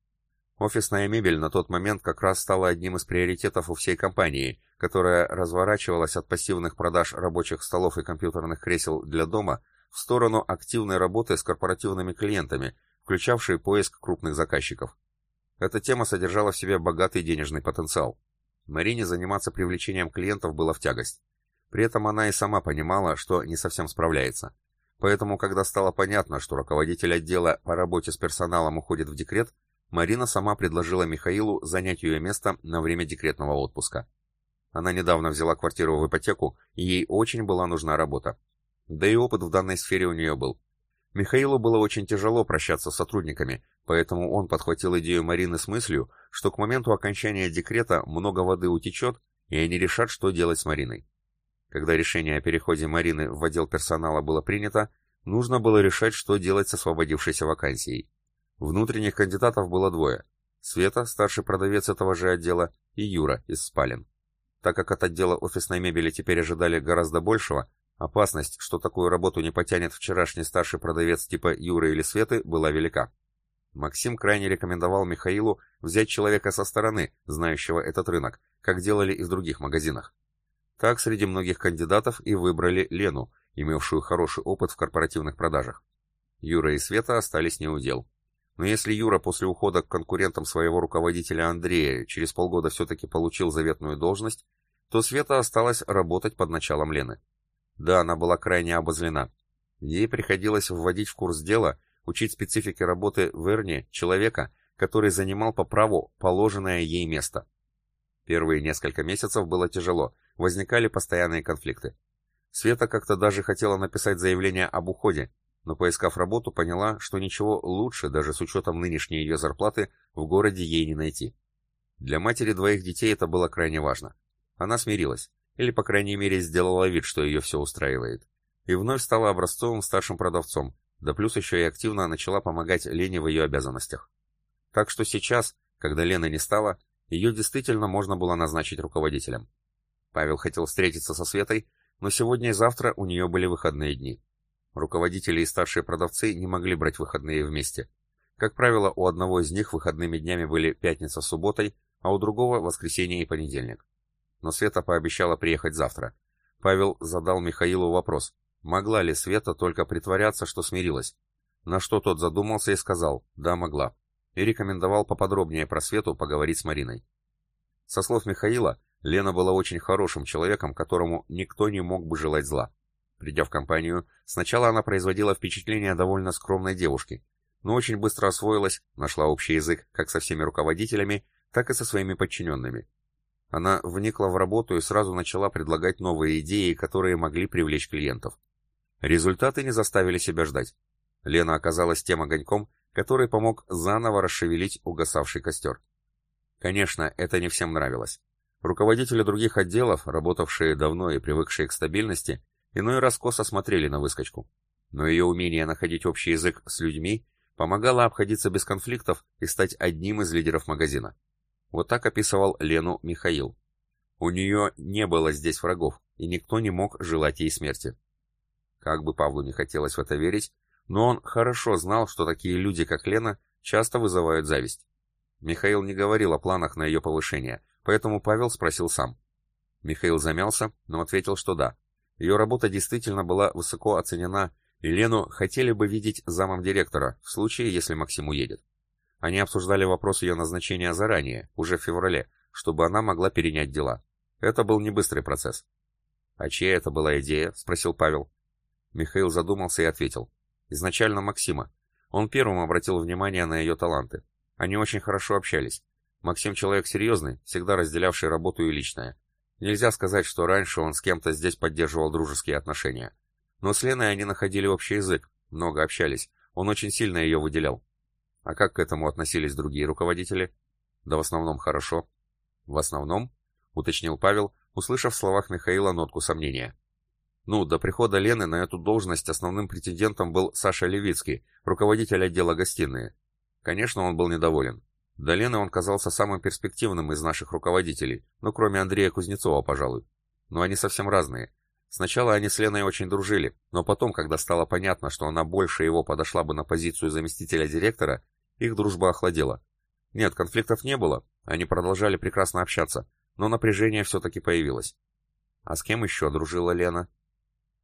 Офисная мебель на тот момент как раз стала одним из приоритетов у всей компании, которая разворачивалась от пассивных продаж рабочих столов и компьютерных кресел для дома в сторону активной работы с корпоративными клиентами, включавшей поиск крупных заказчиков. Эта тема содержала в себе богатый денежный потенциал. Марине заниматься привлечением клиентов было в тягость. При этом она и сама понимала, что не совсем справляется. Поэтому, когда стало понятно, что руководитель отдела по работе с персоналом уходит в декрет, Марина сама предложила Михаилу занять ее место на время декретного отпуска. Она недавно взяла квартиру в ипотеку, и ей очень была нужна работа. Да и опыт в данной сфере у нее был. Михаилу было очень тяжело прощаться с сотрудниками, поэтому он подхватил идею Марины с мыслью, что к моменту окончания декрета много воды утечет, и они решат, что делать с Мариной. Когда решение о переходе Марины в отдел персонала было принято, нужно было решать, что делать с освободившейся вакансией. Внутренних кандидатов было двое. Света, старший продавец этого же отдела, и Юра из спален. Так как от отдела офисной мебели теперь ожидали гораздо большего, опасность, что такую работу не потянет вчерашний старший продавец типа Юры или Светы, была велика. Максим крайне рекомендовал Михаилу взять человека со стороны, знающего этот рынок, как делали и в других магазинах. Так среди многих кандидатов и выбрали Лену, имевшую хороший опыт в корпоративных продажах. Юра и Света остались не у дел. Но если Юра после ухода к конкурентам своего руководителя Андрея через полгода все-таки получил заветную должность, то Света осталась работать под началом Лены. Да, она была крайне обозлена. Ей приходилось вводить в курс дела, учить специфике работы в Эрне человека, который занимал по праву положенное ей место. Первые несколько месяцев было тяжело, возникали постоянные конфликты. Света как-то даже хотела написать заявление об уходе, но поискав работу, поняла, что ничего лучше, даже с учетом нынешней ее зарплаты, в городе ей не найти. Для матери двоих детей это было крайне важно. Она смирилась, или, по крайней мере, сделала вид, что ее все устраивает. И вновь стала образцовым старшим продавцом, да плюс еще и активно начала помогать Лене в ее обязанностях. Так что сейчас, когда Лена не стала, ее действительно можно было назначить руководителем. Павел хотел встретиться со Светой, но сегодня и завтра у нее были выходные дни. Руководители и старшие продавцы не могли брать выходные вместе. Как правило, у одного из них выходными днями были пятница с субботой, а у другого воскресенье и понедельник. Но Света пообещала приехать завтра. Павел задал Михаилу вопрос, могла ли Света только притворяться, что смирилась. На что тот задумался и сказал «да, могла» и рекомендовал поподробнее про Свету поговорить с Мариной. Со слов Михаила, Лена была очень хорошим человеком, которому никто не мог бы желать зла. Придя в компанию, сначала она производила впечатление довольно скромной девушки, но очень быстро освоилась, нашла общий язык как со всеми руководителями, так и со своими подчиненными. Она вникла в работу и сразу начала предлагать новые идеи, которые могли привлечь клиентов. Результаты не заставили себя ждать. Лена оказалась тем огоньком, который помог заново расшевелить угасавший костер. Конечно, это не всем нравилось. Руководители других отделов, работавшие давно и привыкшие к стабильности, иной раз косо смотрели на выскочку. Но ее умение находить общий язык с людьми помогало обходиться без конфликтов и стать одним из лидеров магазина. Вот так описывал Лену Михаил. У нее не было здесь врагов, и никто не мог желать ей смерти. Как бы Павлу не хотелось в это верить, но он хорошо знал, что такие люди, как Лена, часто вызывают зависть. Михаил не говорил о планах на ее повышение, поэтому Павел спросил сам. Михаил замялся, но ответил, что да. Ее работа действительно была высоко оценена, и Лену хотели бы видеть замом директора, в случае, если Максим уедет. Они обсуждали вопрос ее назначения заранее, уже в феврале, чтобы она могла перенять дела. Это был не быстрый процесс. «А чья это была идея?» — спросил Павел. Михаил задумался и ответил. Изначально Максима. Он первым обратил внимание на ее таланты. Они очень хорошо общались. Максим человек серьезный, всегда разделявший работу и личное. Нельзя сказать, что раньше он с кем-то здесь поддерживал дружеские отношения. Но с Леной они находили общий язык, много общались, он очень сильно ее выделял. А как к этому относились другие руководители? Да в основном хорошо. В основном, уточнил Павел, услышав в словах Михаила нотку сомнения. Ну, до прихода Лены на эту должность основным претендентом был Саша Левицкий, руководитель отдела гостиные. Конечно, он был недоволен. До Лены он казался самым перспективным из наших руководителей, ну, кроме Андрея Кузнецова, пожалуй. Но они совсем разные. Сначала они с Леной очень дружили, но потом, когда стало понятно, что она больше его подошла бы на позицию заместителя директора, их дружба охладела. Нет, конфликтов не было, они продолжали прекрасно общаться, но напряжение все-таки появилось. А с кем еще дружила Лена?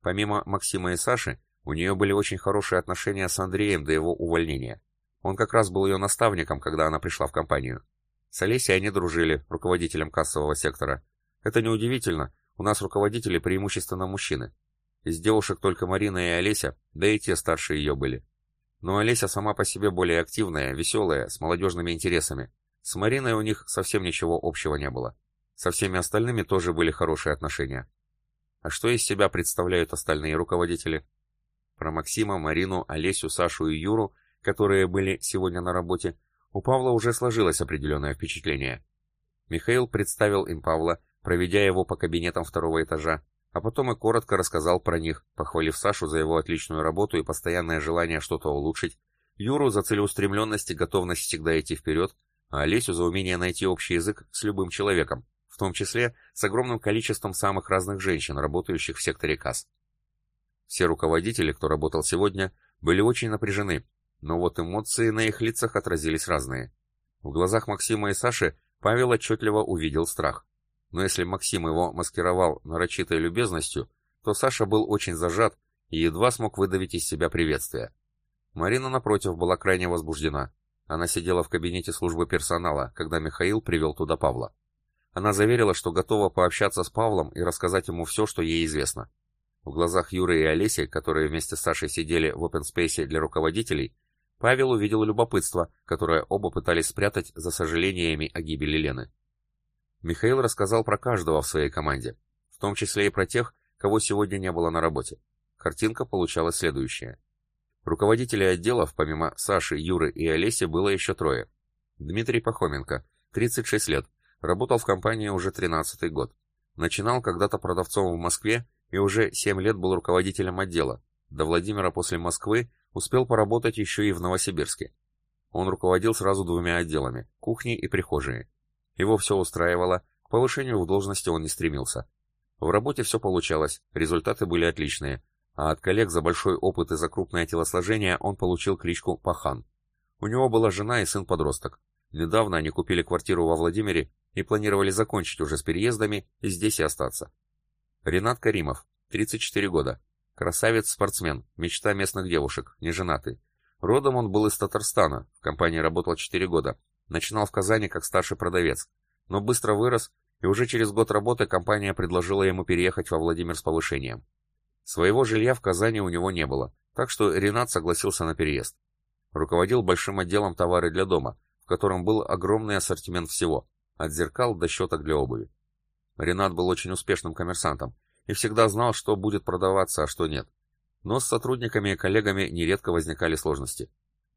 Помимо Максима и Саши, у нее были очень хорошие отношения с Андреем до его увольнения. Он как раз был ее наставником, когда она пришла в компанию. С Олесей они дружили, руководителем кассового сектора. Это неудивительно, у нас руководители преимущественно мужчины. Из девушек только Марина и Олеся, да и те старше ее были. Но Олеся сама по себе более активная, веселая, с молодежными интересами. С Мариной у них совсем ничего общего не было. Со всеми остальными тоже были хорошие отношения. А что из себя представляют остальные руководители? Про Максима, Марину, Олесю, Сашу и Юру, которые были сегодня на работе, у Павла уже сложилось определенное впечатление. Михаил представил им Павла, проведя его по кабинетам второго этажа, а потом и коротко рассказал про них, похвалив Сашу за его отличную работу и постоянное желание что-то улучшить, Юру за целеустремленность и готовность всегда идти вперед, а Олесю за умение найти общий язык с любым человеком, в том числе с огромным количеством самых разных женщин, работающих в секторе КАС. Все руководители, кто работал сегодня, были очень напряжены, но вот эмоции на их лицах отразились разные. В глазах Максима и Саши Павел отчетливо увидел страх. Но если Максим его маскировал нарочитой любезностью, то Саша был очень зажат и едва смог выдавить из себя приветствие. Марина, напротив, была крайне возбуждена. Она сидела в кабинете службы персонала, когда Михаил привел туда Павла. Она заверила, что готова пообщаться с Павлом и рассказать ему все, что ей известно. В глазах Юры и Олеси, которые вместе с Сашей сидели в опенспейсе для руководителей, Павел увидел любопытство, которое оба пытались спрятать за сожалениями о гибели Лены. Михаил рассказал про каждого в своей команде, в том числе и про тех, кого сегодня не было на работе. Картинка получалась следующая. Руководителей отделов, помимо Саши, Юры и Олеси, было еще трое. Дмитрий Пахоменко, 36 лет, Работал в компании уже 13-й год. Начинал когда-то продавцом в Москве и уже 7 лет был руководителем отдела. До Владимира после Москвы успел поработать еще и в Новосибирске. Он руководил сразу двумя отделами – кухней и прихожей. Его все устраивало, к повышению в должности он не стремился. В работе все получалось, результаты были отличные, а от коллег за большой опыт и за крупное телосложение он получил кличку Пахан. У него была жена и сын-подросток. Недавно они купили квартиру во Владимире и планировали закончить уже с переездами и здесь и остаться. Ренат Каримов, 34 года. Красавец-спортсмен, мечта местных девушек, неженатый. Родом он был из Татарстана, в компании работал 4 года. Начинал в Казани как старший продавец, но быстро вырос, и уже через год работы компания предложила ему переехать во Владимир с повышением. Своего жилья в Казани у него не было, так что Ренат согласился на переезд. Руководил большим отделом товары для дома, в котором был огромный ассортимент всего, от зеркал до щеток для обуви. Ренат был очень успешным коммерсантом и всегда знал, что будет продаваться, а что нет. Но с сотрудниками и коллегами нередко возникали сложности.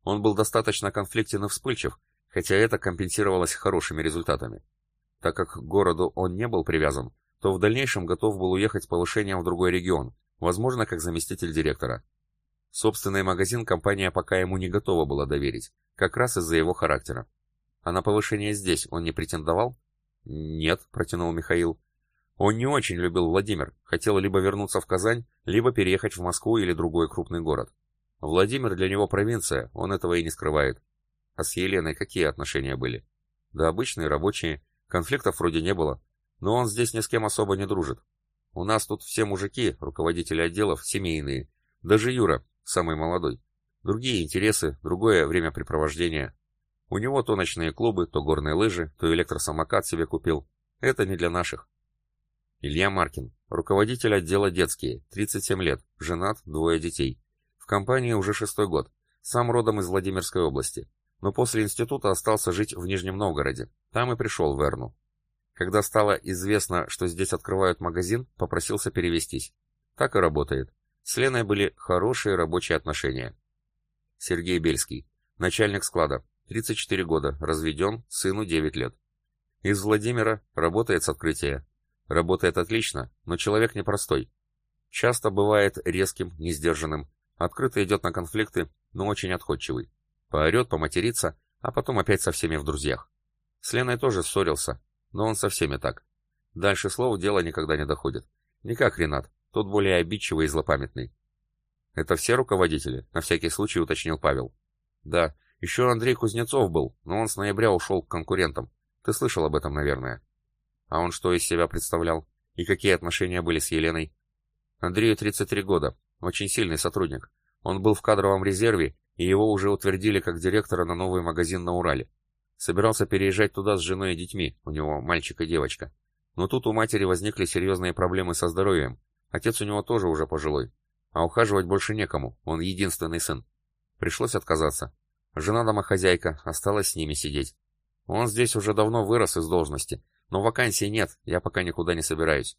Он был достаточно конфликтен и вспыльчив, хотя это компенсировалось хорошими результатами. Так как к городу он не был привязан, то в дальнейшем готов был уехать с повышением в другой регион, возможно, как заместитель директора. Собственный магазин компания пока ему не готова была доверить, как раз из-за его характера. А на повышение здесь он не претендовал? Нет, протянул Михаил. Он не очень любил Владимир, хотел либо вернуться в Казань, либо переехать в Москву или другой крупный город. Владимир для него провинция, он этого и не скрывает. А с Еленой какие отношения были? Да обычные, рабочие, конфликтов вроде не было, но он здесь ни с кем особо не дружит. У нас тут все мужики, руководители отделов, семейные. Даже Юра, самый молодой. Другие интересы, другое времяпрепровождение. У него то ночные клубы, то горные лыжи, то электросамокат себе купил. Это не для наших. Илья Маркин, руководитель отдела детские, 37 лет, женат, двое детей. В компании уже шестой год, сам родом из Владимирской области, но после института остался жить в Нижнем Новгороде, там и пришел в Эрну. Когда стало известно, что здесь открывают магазин, попросился перевестись. Так и работает. С Леной были хорошие рабочие отношения. Сергей Бельский. Начальник склада. 34 года. Разведен. Сыну 9 лет. Из Владимира. Работает с открытия. Работает отлично, но человек непростой. Часто бывает резким, несдержанным. Открыто идет на конфликты, но очень отходчивый. Поорет, поматерится, а потом опять со всеми в друзьях. С Леной тоже ссорился, но он со всеми так. Дальше слов дело никогда не доходит. Не как Ренат, тот более обидчивый и злопамятный. «Это все руководители?» — на всякий случай уточнил Павел. «Да, еще Андрей Кузнецов был, но он с ноября ушел к конкурентам. Ты слышал об этом, наверное». «А он что из себя представлял? И какие отношения были с Еленой?» «Андрею 33 года, очень сильный сотрудник. Он был в кадровом резерве, и его уже утвердили как директора на новый магазин на Урале. Собирался переезжать туда с женой и детьми, у него мальчик и девочка. Но тут у матери возникли серьезные проблемы со здоровьем. Отец у него тоже уже пожилой. А ухаживать больше некому, он единственный сын. Пришлось отказаться. Жена домохозяйка, осталась с ними сидеть. Он здесь уже давно вырос из должности, но вакансий нет, я пока никуда не собираюсь.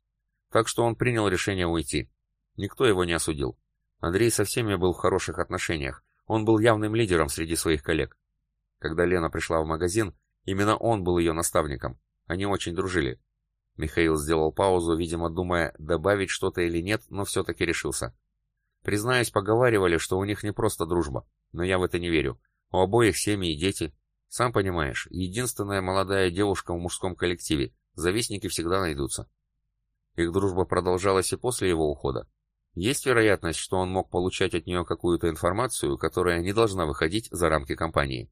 Так что он принял решение уйти. Никто его не осудил. Андрей со всеми был в хороших отношениях. Он был явным лидером среди своих коллег. Когда Лена пришла в магазин, именно он был ее наставником. Они очень дружили. Михаил сделал паузу, видимо, думая, добавить что-то или нет, но все-таки решился. Признаюсь, поговаривали, что у них не просто дружба, но я в это не верю. У обоих семьи и дети. Сам понимаешь, единственная молодая девушка в мужском коллективе, завистники всегда найдутся. Их дружба продолжалась и после его ухода. Есть вероятность, что он мог получать от нее какую-то информацию, которая не должна выходить за рамки компании.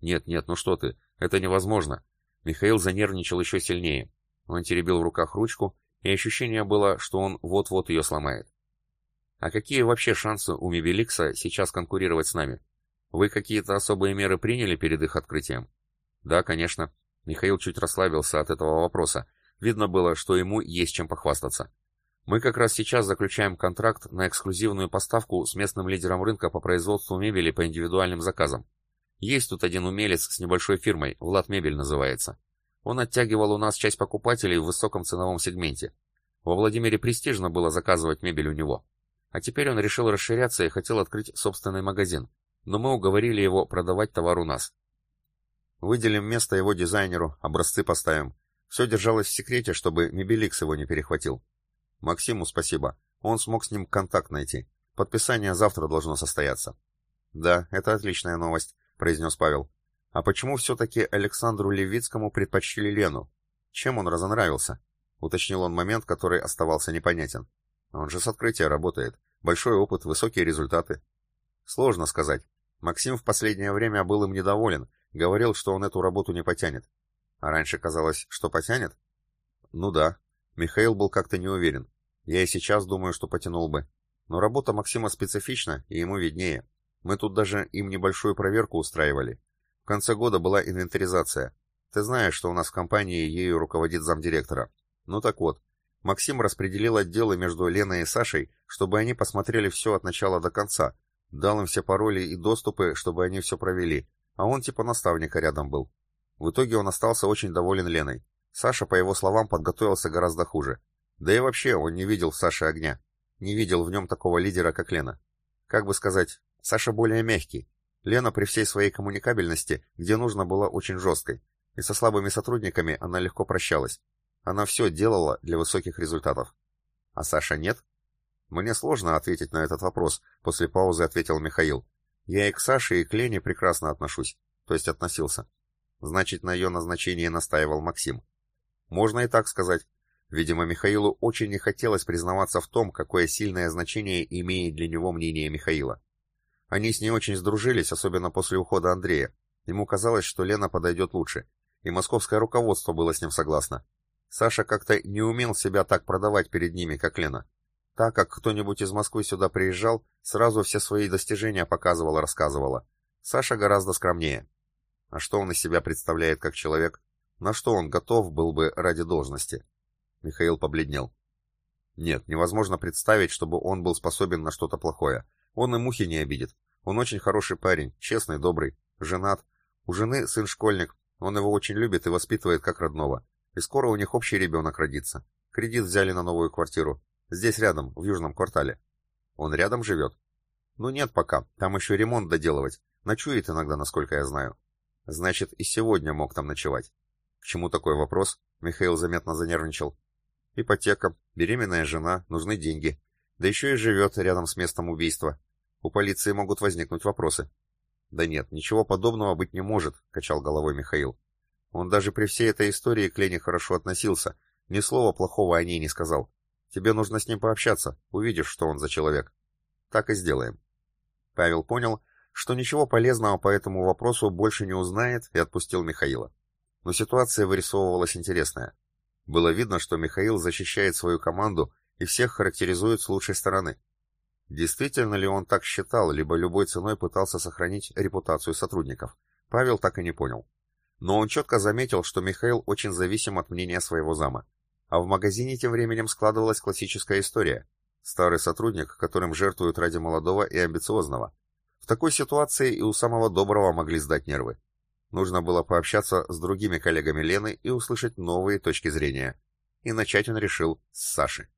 «Нет, нет, ну что ты, это невозможно». Михаил занервничал еще сильнее. Он теребил в руках ручку, и ощущение было, что он вот-вот ее сломает. «А какие вообще шансы у Мебеликса сейчас конкурировать с нами? Вы какие-то особые меры приняли перед их открытием?» «Да, конечно». Михаил чуть расслабился от этого вопроса. Видно было, что ему есть чем похвастаться. Мы как раз сейчас заключаем контракт на эксклюзивную поставку с местным лидером рынка по производству мебели по индивидуальным заказам. Есть тут один умелец с небольшой фирмой, Влад Мебель называется. Он оттягивал у нас часть покупателей в высоком ценовом сегменте. Во Владимире престижно было заказывать мебель у него. А теперь он решил расширяться и хотел открыть собственный магазин. Но мы уговорили его продавать товар у нас. Выделим место его дизайнеру, образцы поставим. Все держалось в секрете, чтобы Мебеликс его не перехватил. Максиму спасибо. Он смог с ним контакт найти. Подписание завтра должно состояться. Да, это отличная новость произнес Павел. «А почему все-таки Александру Левицкому предпочли Лену? Чем он разонравился?» Уточнил он момент, который оставался непонятен. «Он же с открытия работает. Большой опыт, высокие результаты». «Сложно сказать. Максим в последнее время был им недоволен, говорил, что он эту работу не потянет. А раньше казалось, что потянет?» «Ну да». Михаил был как-то не уверен. «Я и сейчас думаю, что потянул бы. Но работа Максима специфична, и ему виднее. Мы тут даже им небольшую проверку устраивали. В конце года была инвентаризация. Ты знаешь, что у нас в компании ею руководит замдиректора. Ну так вот, Максим распределил отделы между Леной и Сашей, чтобы они посмотрели все от начала до конца, дал им все пароли и доступы, чтобы они все провели, а он типа наставника рядом был. В итоге он остался очень доволен Леной. Саша, по его словам, подготовился гораздо хуже. Да и вообще он не видел в Саше огня. Не видел в нем такого лидера, как Лена. Как бы сказать, Саша более мягкий. Лена при всей своей коммуникабельности, где нужно, была очень жесткой. И со слабыми сотрудниками она легко прощалась. Она все делала для высоких результатов. А Саша нет? Мне сложно ответить на этот вопрос, после паузы ответил Михаил. Я и к Саше, и к Лене прекрасно отношусь. То есть относился. Значит, на ее назначении настаивал Максим. Можно и так сказать. Видимо, Михаилу очень не хотелось признаваться в том, какое сильное значение имеет для него мнение Михаила. Они с ней очень сдружились, особенно после ухода Андрея. Ему казалось, что Лена подойдет лучше. И московское руководство было с ним согласно. Саша как-то не умел себя так продавать перед ними, как Лена. Так как кто-нибудь из Москвы сюда приезжал, сразу все свои достижения показывала, рассказывала. Саша гораздо скромнее. А что он из себя представляет как человек? На что он готов был бы ради должности? Михаил побледнел. Нет, невозможно представить, чтобы он был способен на что-то плохое. Он и мухи не обидит. Он очень хороший парень, честный, добрый, женат. У жены сын школьник, он его очень любит и воспитывает как родного. И скоро у них общий ребенок родится. Кредит взяли на новую квартиру. Здесь рядом, в южном квартале. Он рядом живет? Ну нет пока, там еще ремонт доделывать. Ночует иногда, насколько я знаю. Значит, и сегодня мог там ночевать. К чему такой вопрос? Михаил заметно занервничал. Ипотека, беременная жена, нужны деньги. Да еще и живет рядом с местом убийства. У полиции могут возникнуть вопросы. Да нет, ничего подобного быть не может, качал головой Михаил. Он даже при всей этой истории к Лене хорошо относился, ни слова плохого о ней не сказал. Тебе нужно с ним пообщаться, увидишь, что он за человек. Так и сделаем. Павел понял, что ничего полезного по этому вопросу больше не узнает и отпустил Михаила. Но ситуация вырисовывалась интересная. Было видно, что Михаил защищает свою команду и всех характеризует с лучшей стороны. Действительно ли он так считал, либо любой ценой пытался сохранить репутацию сотрудников? Павел так и не понял. Но он четко заметил, что Михаил очень зависим от мнения своего зама. А в магазине тем временем складывалась классическая история. Старый сотрудник, которым жертвуют ради молодого и амбициозного. В такой ситуации и у самого доброго могли сдать нервы. Нужно было пообщаться с другими коллегами Лены и услышать новые точки зрения. И начать он решил с Саши.